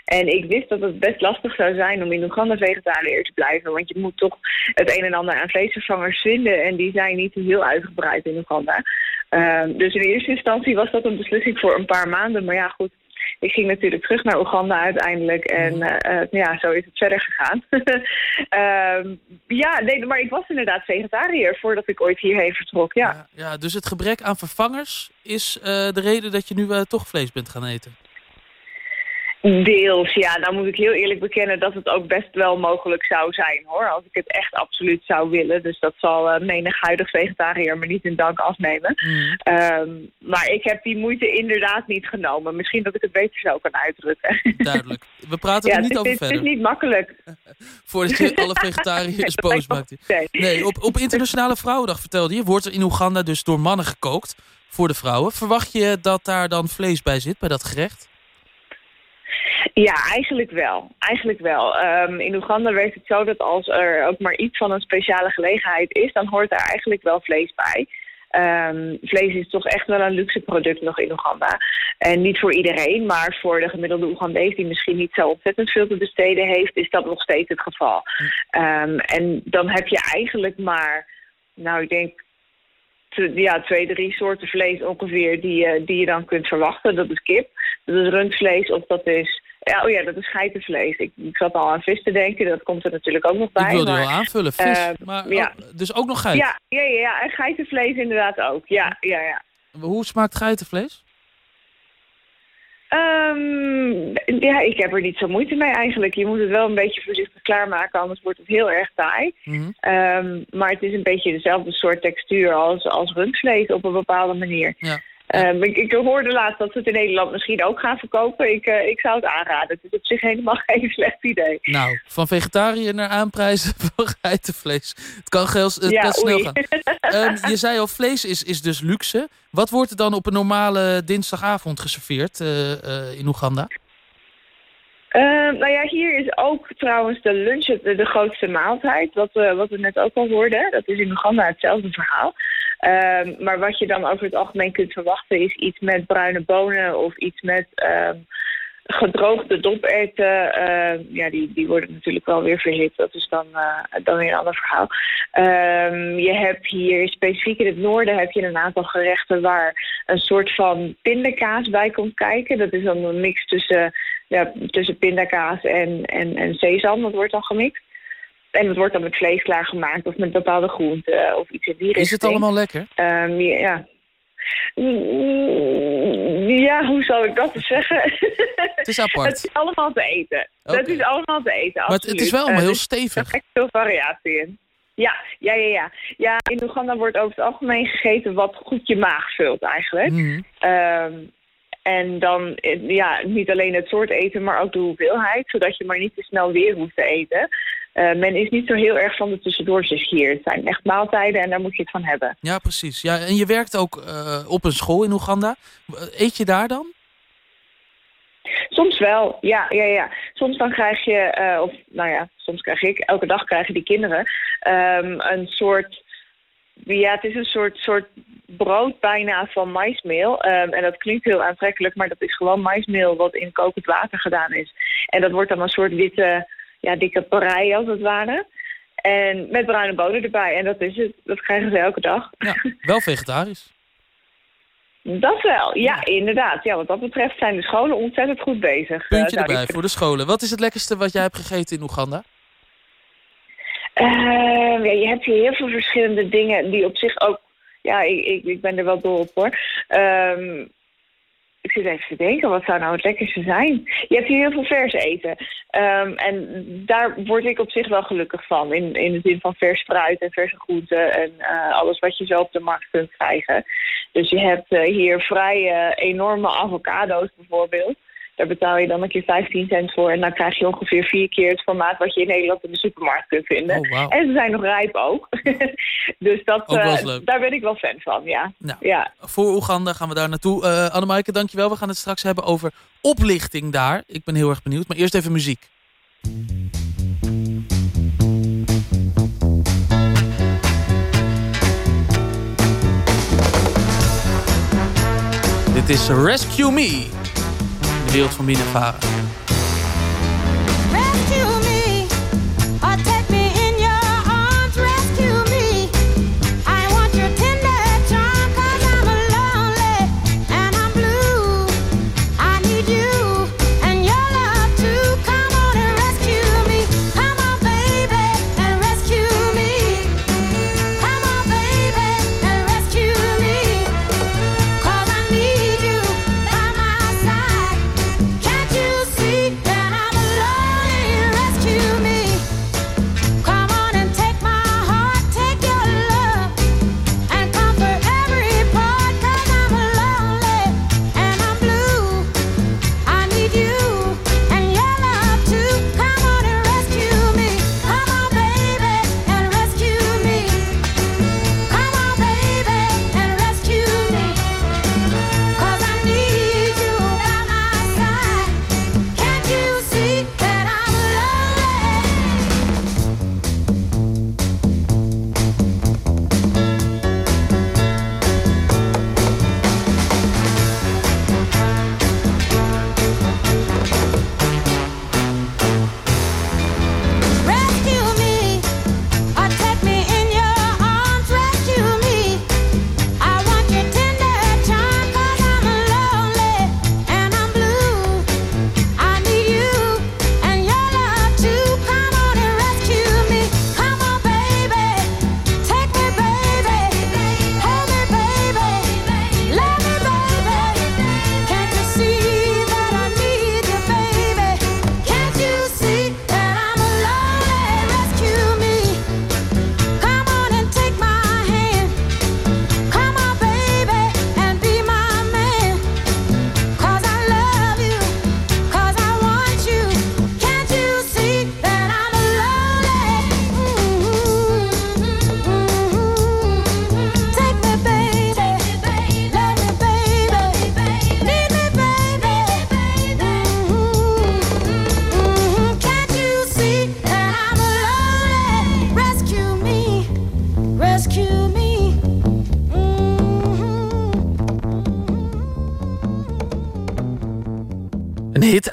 En ik wist dat het best lastig zou zijn om in Oeganda vegetariër te blijven. Want je moet toch het een en ander aan vleesvervangers vinden. En die zijn niet heel uitgebreid in Oeganda. Ehm, dus in eerste instantie was dat een beslissing voor een paar maanden. Maar ja, goed. Ik ging natuurlijk terug naar Oeganda uiteindelijk. En eh, eh, ja, zo is het verder gegaan. Ehm, ja, nee, maar ik was inderdaad vegetariër voordat ik ooit hierheen vertrok. Ja.
Ja, dus het gebrek aan vervangers is eh, de reden dat je nu toch vlees bent gaan eten.
Deels, ja. Nou moet ik heel eerlijk bekennen dat het ook best wel mogelijk zou zijn, hoor. Als ik het echt absoluut zou willen. Dus dat zal uh, menig huidig vegetariër me niet in dank afnemen. Ehm, maar ik heb die moeite inderdaad niet genomen. Misschien dat ik het beter zo kan uitdrukken.
Duidelijk. We praten
ja,
er niet
het,
over
het
verder.
is niet makkelijk.
Voordat je alle vegetariërs boos maakt. Nee, op, op Internationale Vrouwendag vertelde je... wordt er in Oeganda dus door mannen gekookt voor de vrouwen. Verwacht je dat daar dan vlees bij zit, bij dat gerecht?
Ja, eigenlijk wel. Eigenlijk wel. Ehm, in Oeganda werkt het zo dat als er ook maar iets van een speciale gelegenheid is, dan hoort daar eigenlijk wel vlees bij. Ehm, vlees is toch echt wel een luxe product nog in Oeganda. En niet voor iedereen, maar voor de gemiddelde Oegandees die misschien niet zo ontzettend veel te besteden heeft, is dat nog steeds het geval. Ehm, en dan heb je eigenlijk maar, nou ik denk te- ja, twee, drie soorten vlees ongeveer die, je- die je dan kunt verwachten. Dat is kip, dat is rundvlees of dat is... Ja, oh ja, dat is geitenvlees. Ik, ik zat al aan vis te denken, dat komt er natuurlijk ook nog bij.
Ik wilde
maar,
wel aanvullen, vis.
eh,
maar
ja.
dus ook nog geit.
Ja, ja, ja, ja, en geitenvlees inderdaad ook. Ja, ja, ja.
Hoe smaakt geitenvlees?
Ehm, ja, ik heb er niet zo moeite mee eigenlijk. Je moet het wel een beetje voorzichtig klaarmaken, anders wordt het heel erg taai.
Mhm.
Ehm, maar het is een beetje dezelfde soort textuur als, als rundvlees op een bepaalde manier.
Ja.
Ehm, ik, ik hoorde laatst dat ze het in Nederland misschien ook gaan verkopen. Ik, eh, ik zou het aanraden. Het is op zich helemaal geen slecht idee.
Nou, van vegetariër naar aanprijzen van geitenvlees. Het kan, heel, het
Ja,
kan snel gaan. Ehm, je zei al, vlees is, is dus luxe. Wat wordt er dan op een normale dinsdagavond geserveerd eh, eh, in Oeganda?
Ehm, nou ja, hier is ook trouwens de lunch de, de grootste maaltijd. Wat, wat we net ook al hoorden. Dat is in Oeganda hetzelfde verhaal. Ehm, maar wat je dan over het algemeen kunt verwachten is iets met bruine bonen of iets met ehm, gedroogde doperwten. Ehm, ja, die, die worden natuurlijk wel weer verhit. Dat is dan, eh, dan weer een ander verhaal. Je hebt hier specifiek in het noorden heb je een aantal gerechten waar een soort van pindakaas bij komt kijken. Dat is dan een mix tussen, ja, tussen pindakaas en, en, en sesam. Dat wordt dan gemixt. En dat wordt dan met vlees klaargemaakt of met bepaalde groenten of iets in die richting.
Is het allemaal lekker?
Ehm, ja. ja. Hoe zou ik dat zeggen?
Het is apart.
Het is allemaal te eten. Het is allemaal te eten,
Maar het- is wel allemaal
Eh,
heel stevig.
Er is echt veel variatie in. Ja, ja, ja, ja. Ja, in Oeganda wordt over het algemeen gegeten wat goed je maag vult eigenlijk.
Mhm.
Ehm, en dan eh, ja, niet alleen het soort eten, maar ook de hoeveelheid, zodat je maar niet te snel weer hoeft te eten. Eh, men is niet zo heel erg van de tussendoortjes hier. Het zijn echt maaltijden en daar moet je het van hebben.
Ja, precies. Ja, en je werkt ook eh, op een school in Oeganda. Eet je daar dan?
Soms wel, ja, ja, ja. Soms dan krijg je, eh, of nou ja, soms krijg ik, elke dag krijgen die kinderen ehm, een soort, ja, het is een soort, soort brood bijna van maismeel. Ehm, en dat klinkt heel aantrekkelijk, maar dat is gewoon maismeel wat in kokend water gedaan is. En dat wordt dan een soort witte, ja, dikke parij als het ware. En met bruine bonen erbij. En dat is het. Dat krijgen ze elke dag.
Ja, wel vegetarisch.
Dat wel, ja, inderdaad. Ja, wat dat betreft zijn de scholen ontzettend goed bezig.
Puntje
eh,
erbij voor de scholen. Wat is het lekkerste wat jij hebt gegeten in Oeganda?
Ehm, ja, je hebt hier heel veel verschillende dingen die op zich ook... Ja, ik, ik, ik ben er wel dol op hoor. Ehm, ik zit even te denken, wat zou nou het lekkerste zijn? Je hebt hier heel veel vers eten. Ehm, en daar word ik op zich wel gelukkig van. In, in de zin van vers fruit en verse groenten en eh, alles wat je zo op de markt kunt krijgen. Dus je hebt eh, hier vrij enorme avocado's bijvoorbeeld. Daar betaal je dan een keer 15 cent voor. En dan krijg je ongeveer vier keer het formaat wat je in Nederland in de supermarkt kunt vinden.
Oh.
En ze zijn nog rijp ook. dus dat,
Ook
eh, daar ben ik wel fan van, ja.
Nou,
ja.
Voor Oeganda gaan we daar naartoe. Eh Annemaike, dankjewel. We gaan het straks hebben over oplichting daar. Ik ben heel erg benieuwd. Maar eerst even muziek. Dit is Rescue Me. Wereld van Mina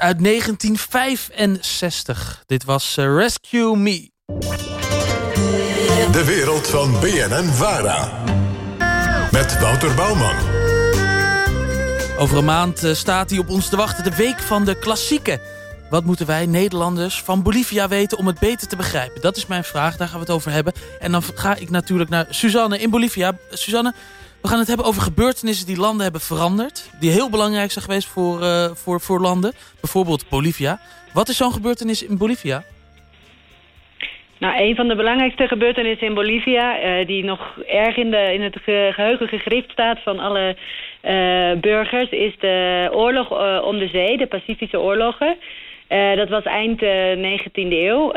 uit 1965. Dit was eh, Rescue Me.
De wereld van BNN Vara. Met Wouter Bouwman.
Over een maand eh, staat hij op ons te wachten. De week van de klassieken. Wat moeten wij Nederlanders van Bolivia weten om het beter te begrijpen? Dat is mijn vraag, daar gaan we het over hebben. En dan ga ik natuurlijk naar Suzanne in Bolivia. Suzanne, we gaan het hebben over gebeurtenissen die landen hebben veranderd. Die heel belangrijk zijn geweest voor, eh, voor, voor landen. Bijvoorbeeld Bolivia. Wat is zo'n gebeurtenis in Bolivia?
Nou, een van de belangrijkste gebeurtenissen in Bolivia... eh, die nog erg in, de, in het ge- geheugen gegrift staat van alle eh, burgers... is de oorlog om de zee, de Pacifische oorlogen. Dat was eind eh 19e eeuw,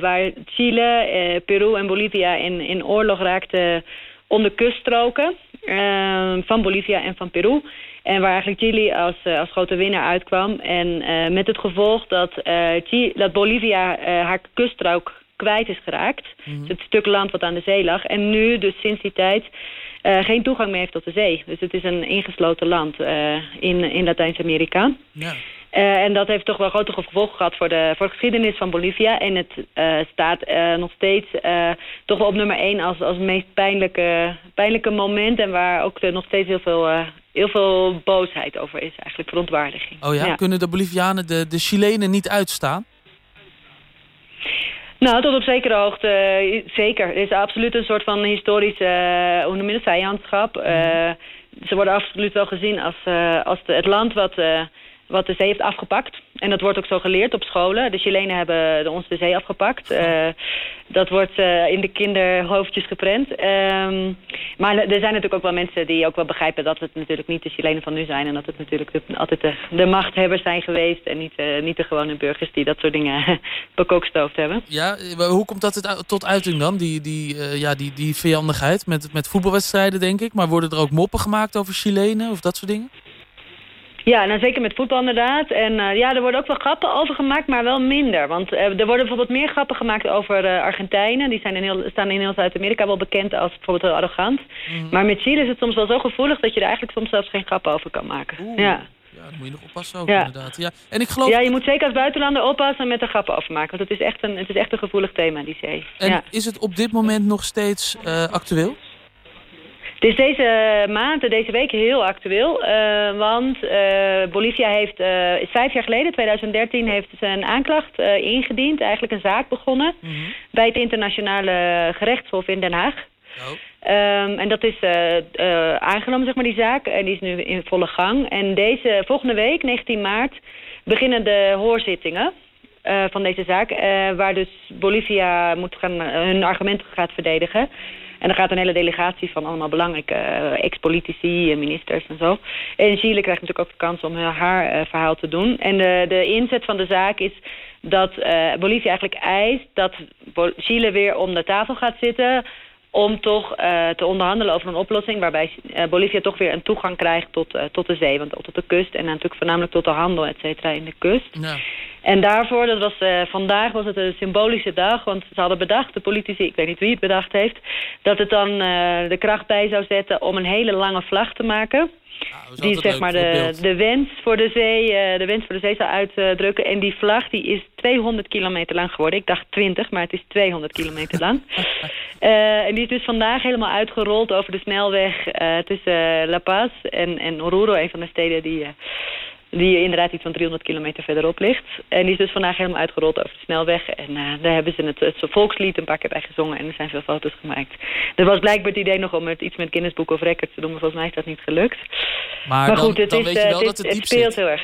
waar Chile, Peru en Bolivia in, in oorlog raakten om de kuststroken eh, van Bolivia en van Peru. En waar eigenlijk Chile als, eh, als grote winnaar uitkwam. En eh, met het gevolg dat, eh, dat Bolivia haar kuststrook kwijt is geraakt. Dus het stuk land wat aan de zee lag. En nu dus sinds die tijd geen toegang meer heeft tot de zee. Dus het is een ingesloten land in, in Latijns-Amerika.
Ja.
Eh, en dat heeft toch wel grote gevolgen gehad voor de, voor de geschiedenis van Bolivia. En het eh, staat eh, nog steeds toch wel op nummer één als, als meest pijnlijke, pijnlijke moment. En waar ook nog steeds heel veel, heel veel boosheid over is, eigenlijk verontwaardiging.
Oh ja? Kunnen de Bolivianen de, de Chilenen niet uitstaan?
Nou, tot op zekere hoogte zeker. Er is absoluut een soort van historisch, eh, hoe noem je het, vijandschap. Eh, ze worden absoluut wel gezien als, als de- het land wat, wat de zee heeft afgepakt. En dat wordt ook zo geleerd op scholen. De Chilenen hebben de, ons de zee afgepakt. Eh, dat wordt eh, in de kinderhoofdjes geprent. Ehm, maar er zijn natuurlijk ook wel mensen die ook wel begrijpen dat het natuurlijk niet de Chilenen van nu zijn. En dat het natuurlijk de- altijd de, de machthebbers zijn geweest. En niet, eh, niet de gewone burgers die dat soort dingen bekookstoofd hebben.
Ja, hoe komt dat het tot uiting dan? Die, die, ja, die, die vijandigheid met, met voetbalwedstrijden, denk ik. Maar worden er ook moppen gemaakt over Chilenen of dat soort dingen?
Ja, nou zeker met voetbal inderdaad. En eh, ja, er worden ook wel grappen over gemaakt, maar wel minder. Want eh, er worden bijvoorbeeld meer grappen gemaakt over eh, Argentijnen. Die zijn in heel, staan in heel Zuid-Amerika wel bekend als bijvoorbeeld heel arrogant. Maar met Chile is het soms wel zo gevoelig dat je er eigenlijk soms zelfs geen grappen over kan maken. Ja.
Ja, dan moet je nog oppassen ook
Ja.
inderdaad. Ja. En ik geloof...
ja, je moet zeker als buitenlander oppassen met er grappen over maken. Want het is echt een, het is echt een gevoelig thema, die zee.
En
ja.
is het op dit moment nog steeds actueel?
Het is deze maand, deze week heel actueel. eh, want eh, Bolivia heeft eh, vijf jaar geleden, 2013, heeft ze een aanklacht ingediend. Eigenlijk een zaak begonnen bij het internationale gerechtshof in Den Haag. Ehm, en dat is aangenomen, zeg maar, die zaak. En die is nu in volle gang. En deze volgende week, 19 maart, beginnen de hoorzittingen. van deze zaak, waar dus Bolivia moet gaan, hun argumenten gaat verdedigen. En er gaat een hele delegatie van allemaal belangrijke eh, ex-politici en ministers en zo. En Chile krijgt natuurlijk ook de kans om haar, haar eh, verhaal te doen. En de, de inzet van de zaak is dat eh, Bolivia eigenlijk eist dat Chile weer om de tafel gaat zitten om toch eh, te onderhandelen over een oplossing waarbij eh, Bolivia toch weer een toegang krijgt tot, eh, tot de zee, want tot de kust en natuurlijk voornamelijk tot de handel, et cetera, in de kust.
Ja.
En daarvoor, dat was, vandaag was het een symbolische dag, want ze hadden bedacht, de politici, ik weet niet wie het bedacht heeft, dat het dan de kracht bij zou zetten om een hele lange vlag te maken. Die
altijd
zeg maar de, de wens voor de zee, eh, de wens voor de zee zou uitdrukken. En die vlag die is 200 kilometer lang geworden. Ik dacht 20, maar het is 200 kilometer lang. Eh, en die is dus vandaag helemaal uitgerold over de snelweg eh, tussen La Paz en, en Oruro, een van de steden die, die inderdaad iets van 300 kilometer verderop ligt. En die is dus vandaag helemaal uitgerold over de snelweg. En eh, daar hebben ze het, het volkslied een paar keer bij gezongen en er zijn veel foto's gemaakt. Er was blijkbaar het idee nog om het iets met Guinness Book of Records te doen, maar volgens mij is dat niet gelukt.
Maar,
Maar
dan,
goed, het,
dan
is,
weet je wel
het,
dat
is-
het diep
speelt
zit.
heel erg.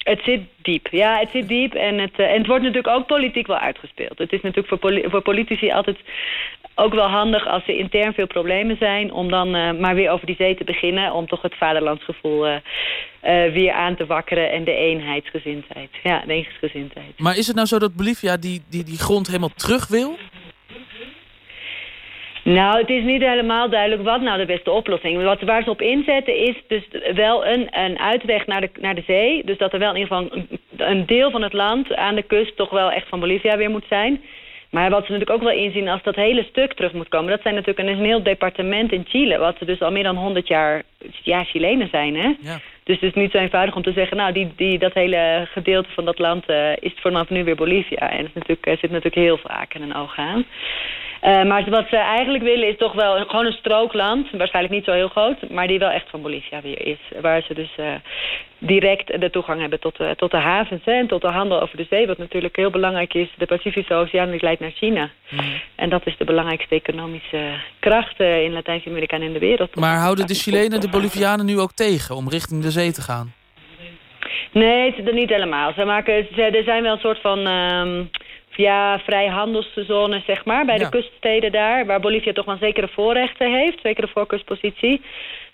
Het zit diep. Ja, het zit diep en het, eh, en het wordt natuurlijk ook politiek wel uitgespeeld. Het is natuurlijk voor, voor politici altijd ook wel handig als er intern veel problemen zijn... om dan eh, maar weer over die zee te beginnen... om toch het vaderlandsgevoel eh, weer aan te wakkeren en de eenheidsgezindheid. Ja, de.
Maar is het nou zo dat Bolivia die, die, die grond helemaal terug wil?
Nou, het is niet helemaal duidelijk wat nou de beste oplossing is. Wat, waar ze op inzetten is dus wel een, een uitweg naar de, naar de zee. Dus dat er wel in ieder geval een, een deel van het land aan de kust toch wel echt van Bolivia weer moet zijn. Maar wat ze natuurlijk ook wel inzien als dat hele stuk terug moet komen... dat zijn natuurlijk een, een heel departement in Chile... wat ze dus al meer dan 100 jaar ja, Chilenen zijn, hè?
Ja.
Dus het is niet zo eenvoudig om te zeggen, nou, die, die, dat hele gedeelte van dat land eh, is vanaf nu weer Bolivia. En dat is natuurlijk, zit natuurlijk heel vaak in een oog aan. Eh, maar wat ze eigenlijk willen is toch wel gewoon een strookland. Waarschijnlijk niet zo heel groot, maar die wel echt van Bolivia weer is. Waar ze dus eh, direct de toegang hebben tot, de tot de havens hè, en tot de handel over de zee. Wat natuurlijk heel belangrijk is. De Pacifische Oceaan die leidt naar China. En dat is de belangrijkste economische kracht eh, in Latijns-Amerika en in de wereld.
Maar houden de Chilenen de Bolivianen nu ook tegen om richting de zee te gaan?
Nee, ze- niet helemaal. Ze maken, ze, er zijn wel een soort van ehm ja, vrijhandelszone, zeg maar, bij
Ja.
de kuststeden daar, waar Bolivia toch wel zekere voorrechten heeft, zekere voorkeurspositie.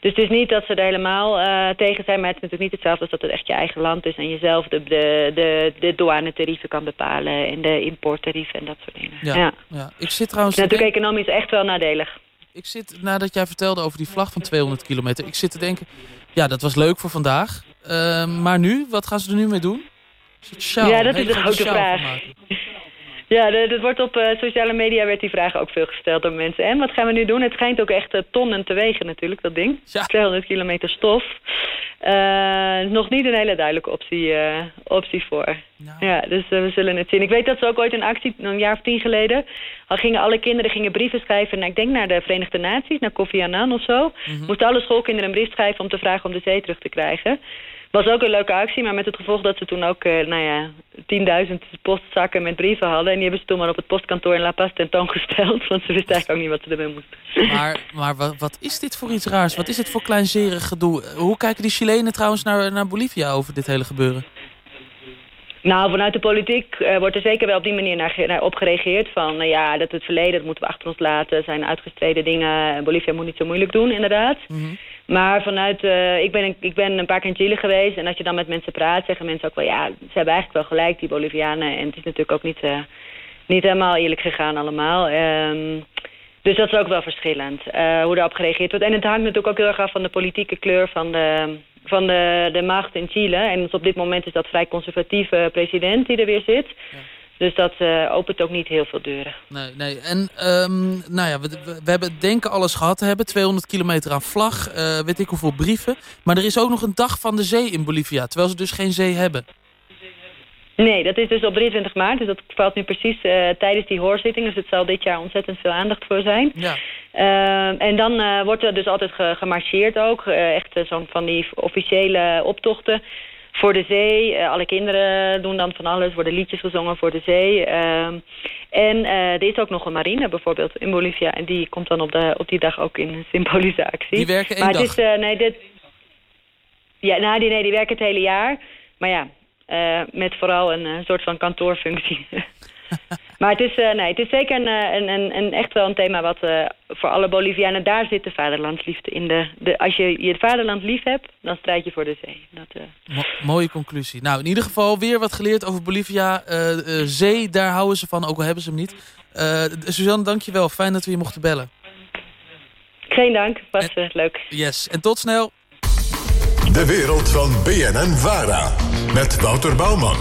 Dus het is niet dat ze er helemaal eh, tegen zijn, maar het is natuurlijk niet hetzelfde als dat het echt je eigen land is en je zelf de, de, de, de douanetarieven kan bepalen en de importtarieven en dat soort dingen.
Ja.
Ja.
ja. Ik zit trouwens...
Natuurlijk economisch echt wel nadelig.
Ik zit, nadat jij vertelde over die vlag van 200 kilometer... ik zit te denken, ja, dat was leuk voor vandaag. Eh, maar nu, wat gaan ze er nu mee doen? Sjaal,
Ja,
een
dat is de
grote
vraag. Ja, dat wordt op eh, sociale media werd die vraag ook veel gesteld door mensen. En wat gaan we nu doen? Het schijnt ook echt eh, tonnen te wegen natuurlijk, dat ding. 200 kilometer stof. Eh, nog niet een hele duidelijke optie, optie voor. Ja, dus we zullen het zien. Ik weet dat ze ook ooit een actie, een jaar of tien geleden... al gingen alle kinderen gingen brieven schrijven... naar, ik denk naar de Verenigde Naties, naar Kofi Annan of zo. Moesten alle schoolkinderen een brief schrijven om te vragen om de zee terug te krijgen. Was ook een leuke actie, maar met het gevolg dat ze toen ook, eh, nou ja, 10.000 postzakken met brieven hadden. En die hebben ze toen maar op het postkantoor in La Paz tentoongesteld. Want ze wisten eigenlijk ook niet wat ze ermee moesten.
Maar, maar wat, wat is dit voor iets raars? Wat is dit voor kleinzerig gedoe? Hoe kijken die Chilenen trouwens naar, naar Bolivia over dit hele gebeuren?
Nou, vanuit de politiek eh, wordt er zeker wel op die manier naar, naar op gereageerd. Van, nou ja, dat het verleden, dat moeten we achter ons laten. zijn uitgestreden dingen. Bolivia moet niet zo moeilijk doen, inderdaad. Maar vanuit, eh, ik, ben een, ik ben een paar keer in Chile geweest. En als je dan met mensen praat, zeggen mensen ook wel... ja, ze hebben eigenlijk wel gelijk, die Bolivianen. En het is natuurlijk ook niet, eh, niet helemaal eerlijk gegaan allemaal. Ehm, dus dat is ook wel verschillend, eh, hoe daarop gereageerd wordt. En het hangt natuurlijk ook heel erg af van de politieke kleur van de, van de, de macht in Chile. En op dit moment is dat vrij conservatieve president die er weer zit. Dus dat eh, opent ook niet heel veel deuren.
Nee, nee. En ehm, nou ja, we, we, hebben denken alles gehad te hebben. 200 kilometer aan vlag, eh, weet ik hoeveel brieven. Maar er is ook nog een dag van de zee in Bolivia, terwijl ze dus geen zee hebben.
Nee, dat is dus op 23 maart. Dus dat valt nu precies eh, tijdens die hoorzitting. Dus het zal dit jaar ontzettend veel aandacht voor zijn.
Ja.
Ehm, en dan wordt er dus altijd ge- gemarcheerd ook. Echt zo'n van die officiële optochten voor de zee. Eh, alle kinderen doen dan van alles. worden liedjes gezongen voor de zee. Ehm, en eh, er is ook nog een marine bijvoorbeeld in Bolivia. En die komt dan op, de, op die dag ook in een symbolische actie.
Die werken één
maar
dag?
Eh, nee, dit... Ja, nou, die, nee, die werken het hele jaar. Maar ja, met vooral een soort van kantoorfunctie. maar het is, eh, nee, het is zeker een, eh, een, een, een, echt wel een thema wat eh, voor alle Bolivianen... daar zit de vaderlandsliefde in. De, de, als je je vaderland lief hebt, dan strijd je voor de zee. Dat, eh,
Mo- mooie conclusie. Nou, in ieder geval weer wat geleerd over Bolivia. Zee, daar houden ze van, ook al hebben ze hem niet. Eh Suzanne, dankjewel. Fijn dat we je mochten bellen.
Geen dank, was eh, leuk.
Yes, en tot snel.
De wereld van BNN Vara. Met Wouter Bouwman.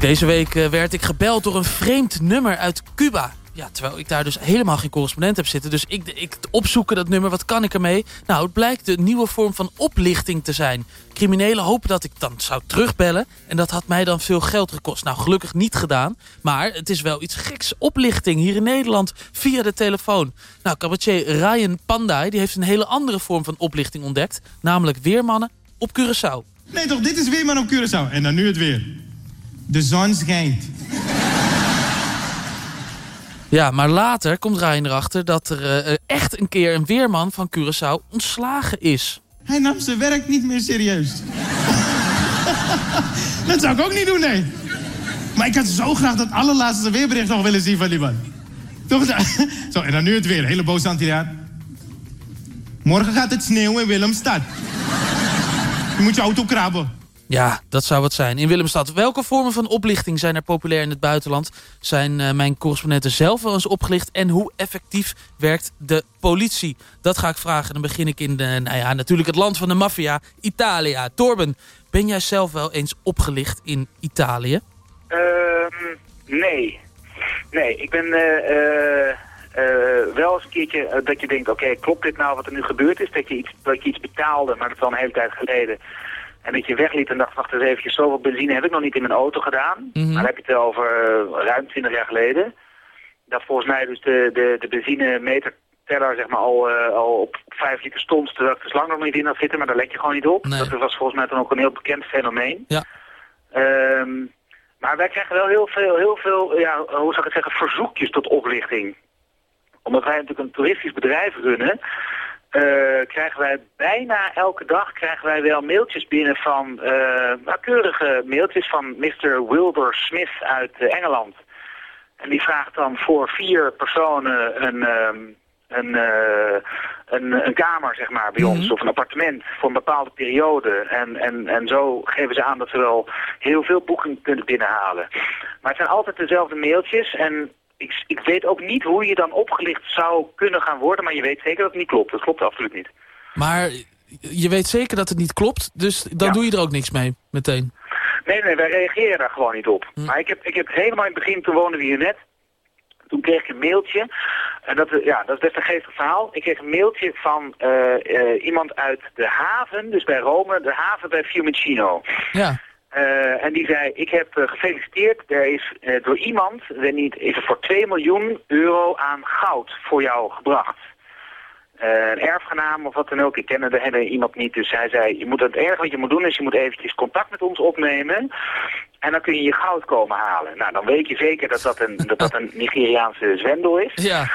Deze week eh, werd ik gebeld door een vreemd nummer uit Cuba. Ja, terwijl ik daar dus helemaal geen correspondent heb zitten. Dus ik, ik opzoeken dat nummer, wat kan ik ermee? Nou, het blijkt de nieuwe vorm van oplichting te zijn. Criminelen hopen dat ik dan zou terugbellen. En dat had mij dan veel geld gekost. Nou, gelukkig niet gedaan. Maar het is wel iets geks. Oplichting hier in Nederland via de telefoon. Nou, cabaretier Ryan Pandai die heeft een hele andere vorm van oplichting ontdekt. Namelijk weermannen op Curaçao.
Nee toch, dit is Weerman op Curaçao. En dan nu het weer. De zon schijnt.
Ja, maar later komt Ryan erachter dat er eh, echt een keer een weerman van Curaçao ontslagen is.
Hij nam zijn werk niet meer serieus. dat zou ik ook niet doen, nee. Maar ik had zo graag dat allerlaatste weerbericht nog willen zien van die man. Toch? Zo, en dan nu het weer. Hele boze antidaat. Morgen gaat het sneeuwen in Willemstad. Je moet je auto krabben.
Ja, dat zou het zijn. In Willemstad. Welke vormen van oplichting zijn er populair in het buitenland? Zijn eh, mijn correspondenten zelf wel eens opgelicht? En hoe effectief werkt de politie? Dat ga ik vragen. Dan begin ik in de, nou ja, natuurlijk het land van de maffia, Italië. Torben, ben jij zelf wel eens opgelicht in Italië?
Ehm, nee. Nee, ik ben eh, eh, eh, wel eens een keertje eh, dat je denkt, oké, klopt dit nou wat er nu gebeurd is? Dat je, iets, dat je iets betaalde, maar dat is al een hele tijd geleden. En dat je wegliet en dacht, wacht eens eventjes, zoveel benzine heb ik nog niet in mijn auto gedaan. Maar dan heb je het over eh, ruim 20 jaar geleden. Dat volgens mij dus de, de, de benzinemeterteller zeg maar, al, eh, al op 5 liter stond, terwijl ik de slang nog niet in had zitten, maar daar let je gewoon niet op. Dat was volgens mij dan ook een heel bekend fenomeen.
Ja.
Ehm, maar wij krijgen wel heel veel, heel veel ja, hoe zou ik het zeggen, verzoekjes tot oplichting. Omdat wij natuurlijk een toeristisch bedrijf runnen, eh, krijgen wij bijna elke dag krijgen wij wel mailtjes binnen van eh nauwkeurige mailtjes van Mr. Wilbur Smith uit eh, Engeland. En die vraagt dan voor vier personen een, ehm, een, een, een kamer, zeg maar, bij ons, of een appartement voor een bepaalde periode. En, en, en zo geven ze aan dat ze wel heel veel boekingen kunnen binnenhalen. Maar het zijn altijd dezelfde mailtjes en ik, ik weet ook niet hoe je dan opgelicht zou kunnen gaan worden, maar je weet zeker dat het niet klopt. Dat klopt absoluut niet.
Maar je weet zeker dat het niet klopt, dus dan doe je er ook niks mee, meteen.
Nee, nee, wij reageren daar gewoon niet op. Maar ik heb, ik heb helemaal in het begin, toen woonden we hier net, toen kreeg ik een mailtje. En dat, ja, dat is best een geestig verhaal. Ik kreeg een mailtje van eh, eh, iemand uit de haven, dus bij Rome, de haven bij Fiumicino.
Ja.
Eh, en die zei, ik heb eh, gefeliciteerd, er is eh, door iemand, weet niet, is er voor 2 miljoen euro aan goud voor jou gebracht. Een erfgenaam of wat dan ook, ik kende de hele iemand niet, dus hij zei, je moet het enige wat je moet doen is, je moet eventjes contact met ons opnemen en dan kun je je goud komen halen. Nou, dan weet je zeker dat dat een, dat dat een Nigeriaanse zwendel is.
Ja.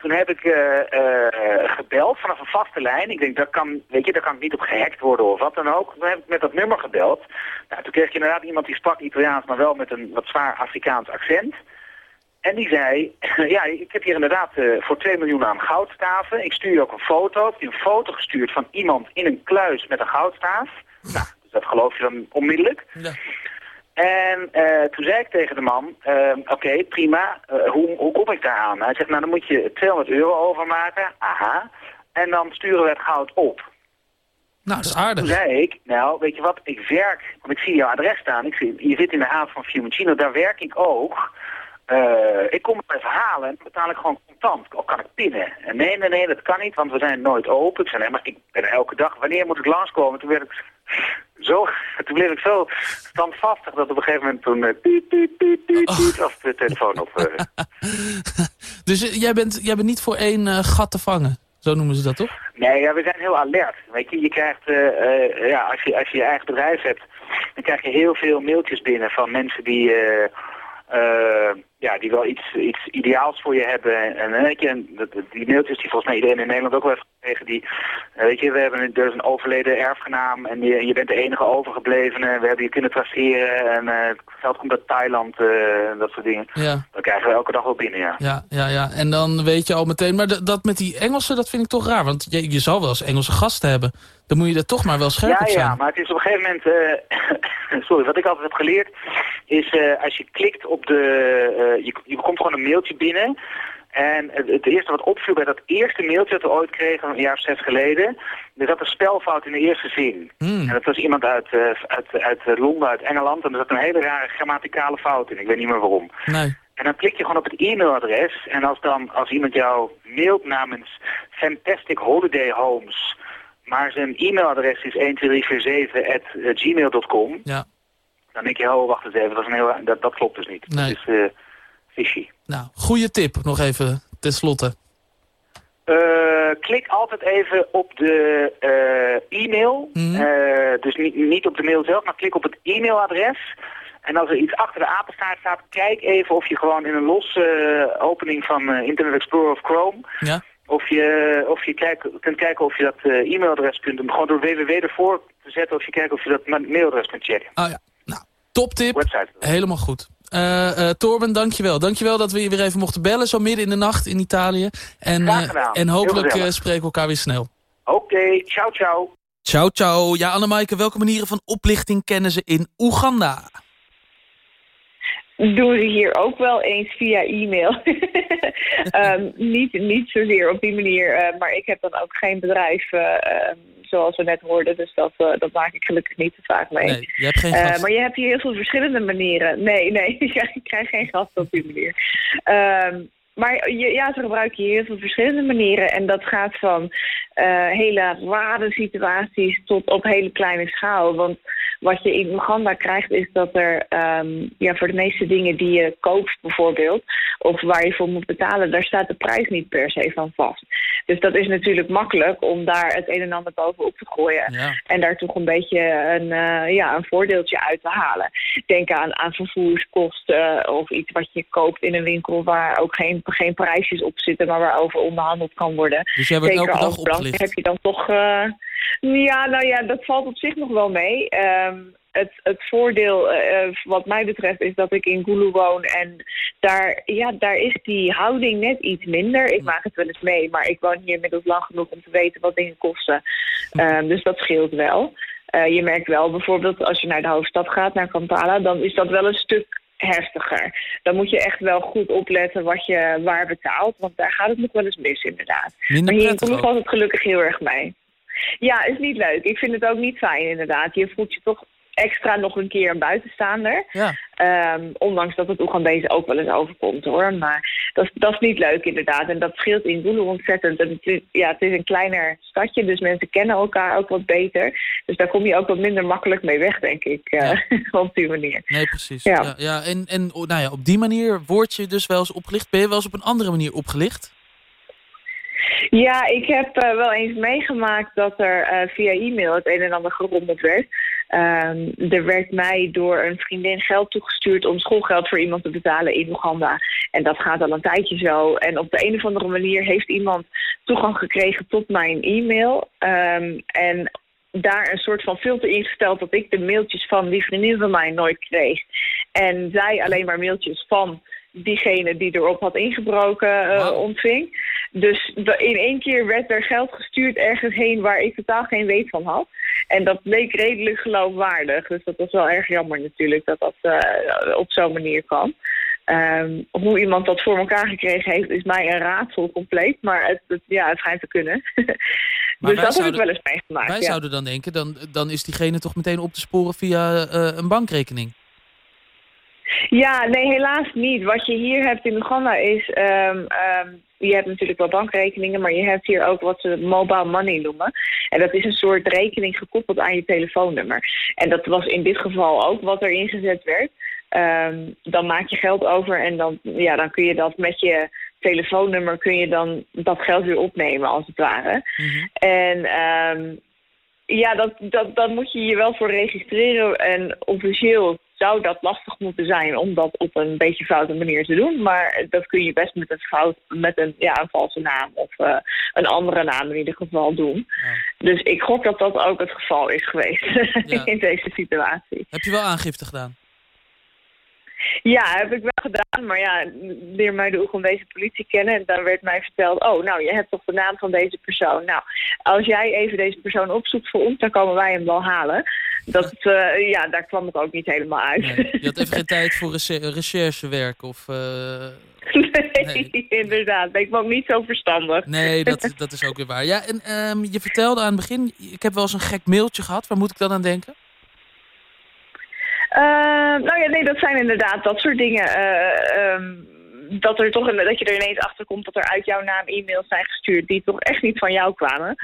Toen heb ik eh, eh, gebeld vanaf een vaste lijn. Ik denk, daar kan, weet je, daar kan ik niet op gehackt worden of wat dan ook. Toen heb ik met dat nummer gebeld. Nou, toen kreeg ik inderdaad iemand die sprak Italiaans, maar wel met een wat zwaar Afrikaans accent. En die zei, ja, ik heb hier inderdaad eh, voor 2 miljoen aan goudstaven. Ik stuur je ook een foto. Ik heb je een foto gestuurd van iemand in een kluis met een goudstaaf. Nou, dus dat geloof je dan onmiddellijk. En eh, toen zei ik tegen de man, eh, oké, prima, eh, hoe, hoe kom ik daar aan? Hij zegt, nou dan moet je 200 euro overmaken, aha, en dan sturen we het goud op.
Nou, dat is aardig.
Toen zei ik, nou, weet je wat, ik werk, want ik zie jouw adres staan, ik zie, je zit in de haven van Fiumicino, daar werk ik ook. Eh, ik kom het even halen en dan betaal ik gewoon contant. Of kan ik pinnen? En nee, nee, nee, dat kan niet, want we zijn nooit open. Ik zei, nee, maar ik ben elke dag. Wanneer moet ik langskomen? Toen werd ik zo, toen bleef ik zo standvastig dat op een gegeven moment toen... eh, piep, piep, piep, piep, piep, of de telefoon op... eh.
Dus eh, jij, bent, jij bent niet voor één gat te vangen. Zo noemen ze dat toch?
Nee, ja, we zijn heel alert. Weet je, je krijgt, ja, als je, als je je eigen bedrijf hebt, dan krijg je heel veel mailtjes binnen van mensen die, ja, die wel iets, iets ideaals voor je hebben. En, weet je, en die mailtjes die volgens mij iedereen in Nederland ook wel heeft gekregen, die, eh, weet je, we hebben een, er is een overleden erfgenaam en je, je bent de enige overgeblevene. We hebben je kunnen traceren en eh, het geld komt uit Thailand eh, en dat soort dingen.
Ja.
Dat krijgen we elke dag wel binnen, ja.
Ja, ja, ja. En dan weet je al meteen... Maar dat met die Engelsen, dat vind ik toch raar. Want je, je zal wel eens Engelse gasten hebben. Dan moet je er toch maar wel scherp
ja,
op zijn.
Ja, maar het is op een gegeven moment... sorry, wat ik altijd heb geleerd... is als je klikt op de... eh, je, je komt gewoon een mailtje binnen... En het, het eerste wat opviel bij dat eerste mailtje dat we ooit kregen, een jaar of zes geleden, er zat een spelfout in de eerste zin.
Hmm.
En dat was iemand uit, eh, uit, uit eh, Londen, uit Engeland, en er zat een hele rare grammaticale fout in. Ik weet niet meer waarom.
Nee.
En dan klik je gewoon op het e-mailadres. En als dan, als iemand jou mailt namens Fantastic Holiday Homes, maar zijn e-mailadres is 12347@gmail.com,
Ja.
dan denk je, oh, wacht eens even, dat, is een heel, dat, dat klopt dus niet.
Nee.
Eh fishy.
Nou, goede tip nog even tenslotte.
Eh, klik altijd even op de eh, e-mail. Eh, dus niet, niet op de mail zelf, maar klik op het e-mailadres. En als er iets achter de apenstaart staat, kijk even of je gewoon in een losse opening van Internet Explorer of Chrome...
Ja.
Of je, of je kijk, kunt kijken of je dat e-mailadres kunt doen. Gewoon door www ervoor te zetten of je kijkt of je dat ma- mailadres kunt checken.
Ah ja, nou, toptip.
Website.
Helemaal goed. Eh eh Torben, dankjewel. Dankjewel dat we je weer even mochten bellen, zo midden in de nacht in Italië. En,
Graag
eh,
gedaan.
en hopelijk eh, spreken we elkaar weer snel.
Oké, ciao ciao.
Ciao, ciao. Ja, Annemaike, welke manieren van oplichting kennen ze in Oeganda?
doen ze hier ook wel eens via e-mail. Ehm, niet, niet zozeer op die manier, eh, maar ik heb dan ook geen bedrijf eh, ehm, zoals we net hoorden. Dus dat, eh, dat maak ik gelukkig niet te vaak mee.
Nee, je hebt geen
Eh, maar je hebt hier heel veel verschillende manieren. Nee, nee, ik krijg geen gast op die manier. Ehm, Maar je- ja, ze gebruiken hier heel veel verschillende manieren. En dat gaat van eh, hele rare situaties tot op hele kleine schaal. Want wat je in Oeganda krijgt is dat er ehm, ja, voor de meeste dingen die je koopt bijvoorbeeld... of waar je voor moet betalen, daar staat de prijs niet per se van vast. Dus dat is natuurlijk makkelijk om daar het een en ander bovenop te gooien.
Ja.
En daar toch een beetje een, eh, ja, een voordeeltje uit te halen. Denk aan, aan vervoerskosten of iets wat je koopt in een winkel waar ook geen, geen prijsjes op zitten, maar waarover onderhandeld kan worden.
Dus jij wordt
Zeker
elke dag opgelicht?
heb je dan toch. eh, ja, nou ja, dat valt op zich nog wel mee. Ehm, het, het voordeel, eh, eh, wat mij betreft, is dat ik in Gulu woon. En daar, ja, daar is die houding net iets minder. Ik maak het wel eens mee, maar ik woon hier inmiddels lang genoeg om te weten wat dingen kosten. Ehm, dus dat scheelt wel. Je merkt wel bijvoorbeeld als je naar de hoofdstad gaat, naar Kampala, dan is dat wel een stuk heftiger. Dan moet je echt wel goed opletten wat je waar betaalt, want daar gaat het nog wel eens mis inderdaad.
Minder
maar hier
ook.
valt het gelukkig heel erg mee. Ja, is niet leuk. Ik vind het ook niet fijn inderdaad. Je voelt je toch extra nog een keer een buitenstaander.
Ja.
Ehm, ondanks dat het Oegandezen ook wel eens overkomt hoor. Maar dat, is- dat is niet leuk inderdaad. En dat scheelt in Gulu ontzettend. En het, is, ja, het is een kleiner stadje, dus mensen kennen elkaar ook wat beter. Dus daar kom je ook wat minder makkelijk mee weg, denk ik. eh, op die manier.
Nee, precies.
Ja.
Ja. Ja, en en oh, nou ja, op die manier word je dus wel eens opgelicht. Ben je wel eens op een andere manier opgelicht?
Ja, ik heb eh, wel eens meegemaakt dat er eh, via e-mail het een en ander gerommeld werd. Ehm, er werd mij door een vriendin geld toegestuurd om schoolgeld voor iemand te betalen in Oeganda. En dat gaat al een tijdje zo. En op de een of andere manier heeft iemand toegang gekregen tot mijn e-mail. Ehm, en daar een soort van filter ingesteld dat ik de mailtjes van die vriendin van mij nooit kreeg. En zij alleen maar mailtjes van diegene die erop had ingebroken eh, ontving. Dus in één keer werd er geld gestuurd ergens heen waar ik totaal geen weet van had. En dat bleek redelijk geloofwaardig. Dus dat was wel erg jammer natuurlijk dat dat eh, op zo'n manier kan. Ehm, hoe iemand dat voor elkaar gekregen heeft is mij een raadsel compleet. Maar het, het- ja, het schijnt te kunnen. Dus dat heb ik wel eens meegemaakt.
Wij
ja.
zouden dan denken, dan, dan is diegene toch meteen op te sporen via eh, een bankrekening.
Ja, nee, helaas niet. Wat je hier hebt in Oeganda is... ehm, je hebt natuurlijk wel bankrekeningen, maar je hebt hier ook wat ze mobile money noemen. En dat is een soort rekening gekoppeld aan je telefoonnummer. En dat was in dit geval ook wat er ingezet werd. Ehm, dan maak je geld over en dan, ja, dan kun je dat met je telefoonnummer kun je dan dat geld weer opnemen, als het ware. En ehm, ja, dat, dat, dat moet je je wel voor registreren. En officieel zou dat lastig moeten zijn om dat op een beetje foute manier te doen. Maar dat kun je best met een, fout, met een, ja, een valse naam of eh, een andere naam in ieder geval doen. Dus ik gok dat dat ook het geval is geweest
Ja.
in deze situatie.
Heb je wel aangifte gedaan?
Ja, heb ik wel gedaan. Maar ja, leer mij de Oegandese politie kennen. En dan werd mij verteld, oh, nou, je hebt toch de naam van deze persoon. Nou, als jij even deze persoon opzoekt voor ons, dan komen wij hem wel halen. Dat, eh, ja, daar kwam het ook niet helemaal uit.
Je had even geen tijd voor reche- recherchewerk of... eh,
nee, inderdaad. Ik ben ook niet zo verstandig.
Nee, dat, dat is ook weer waar. Ja, en ehm, je vertelde aan het begin, ik heb wel eens een gek mailtje gehad. Waar moet ik dan aan denken?
Eh, nou ja, nee, dat zijn inderdaad dat soort dingen. eh, ehm, dat, er toch een, dat je er ineens achter komt dat er uit jouw naam e-mails zijn gestuurd die toch echt niet van jou kwamen.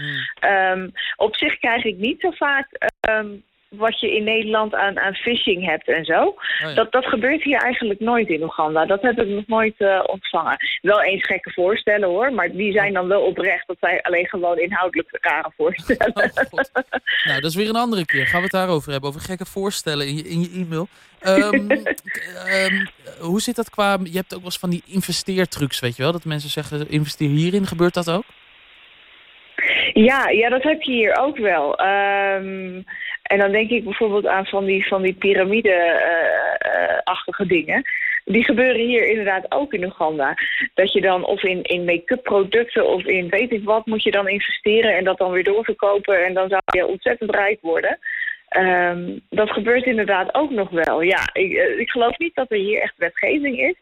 Ehm, op zich krijg ik niet zo vaak ehm, wat je in Nederland aan, aan phishing hebt en zo.
ja.
dat, dat gebeurt hier eigenlijk nooit in Oeganda. Dat heb ik nog nooit eh, ontvangen. Wel eens gekke voorstellen hoor, maar die zijn dan wel oprecht. Dat zijn alleen gewoon inhoudelijk rare voorstellen.
Nou, dat is weer een andere keer. Gaan we het daarover hebben. Over gekke voorstellen in je, in je e-mail. Ehm, ehm, hoe zit dat qua... Je hebt ook wel eens van die investeertrucs, weet je wel? Dat mensen zeggen, investeer hierin. Gebeurt dat ook?
Ja, ja, dat heb je hier ook wel. Ehm, en dan denk ik bijvoorbeeld aan van die, van die piramide-achtige dingen. Die gebeuren hier inderdaad ook in Oeganda. Dat je dan of in, in make-up producten of in weet ik wat moet je dan investeren en dat dan weer doorverkopen en dan zou je ontzettend rijk worden. Ehm, dat gebeurt inderdaad ook nog wel. Ja, ik, eh, ik geloof niet dat er hier echt wetgeving is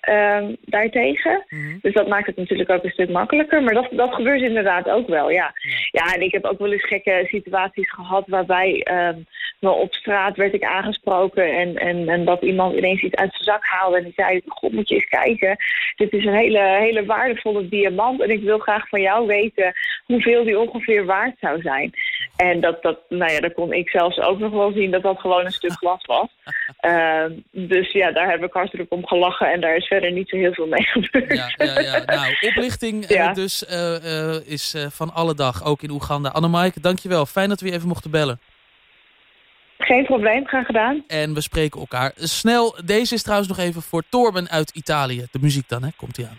ehm, daartegen. Dus dat maakt het natuurlijk ook een stuk makkelijker. Maar dat, dat gebeurt inderdaad ook wel, ja. Ja, en ik heb ook wel eens gekke situaties gehad waarbij ehm, wel op straat werd ik aangesproken en, en, en dat iemand ineens iets uit zijn zak haalde en die zei, god moet je eens kijken, dit is een hele, hele waardevolle diamant en ik wil graag van jou weten hoeveel die ongeveer waard zou zijn. En dat, dat, nou ja, dat kon ik zelfs ook nog wel zien dat dat gewoon een stuk glas was. Ehm, dus ja, daar heb ik hartelijk om gelachen en daar is verder niet zo heel veel mee gebeurd.
Ja, ja, ja. Nou, oplichting eh, dus eh, eh, is van alle dag, ook in Oeganda. Annemaike, dankjewel. Fijn dat we je even mochten bellen.
Geen probleem, graag gedaan.
En we spreken elkaar snel. Deze is trouwens nog even voor Torben uit Italië. De muziek dan, hè? Komt hij aan.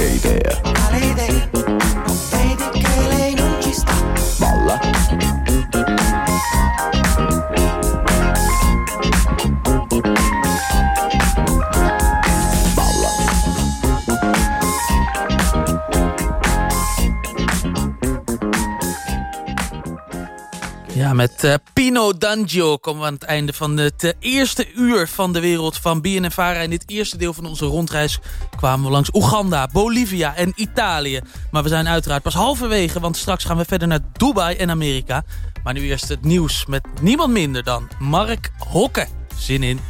che idea,
Quale idea? Non vedi che lei non ci sta?
balla,
met eh, Pino D'Angio komen we aan het einde van het eh, eerste uur van de wereld van BNNVARA. In dit eerste deel van onze rondreis kwamen we langs Oeganda, Bolivia en Italië. Maar we zijn uiteraard pas halverwege, want straks gaan we verder naar Dubai en Amerika. Maar nu eerst het nieuws met niemand minder dan Mark Hokke. Zin in.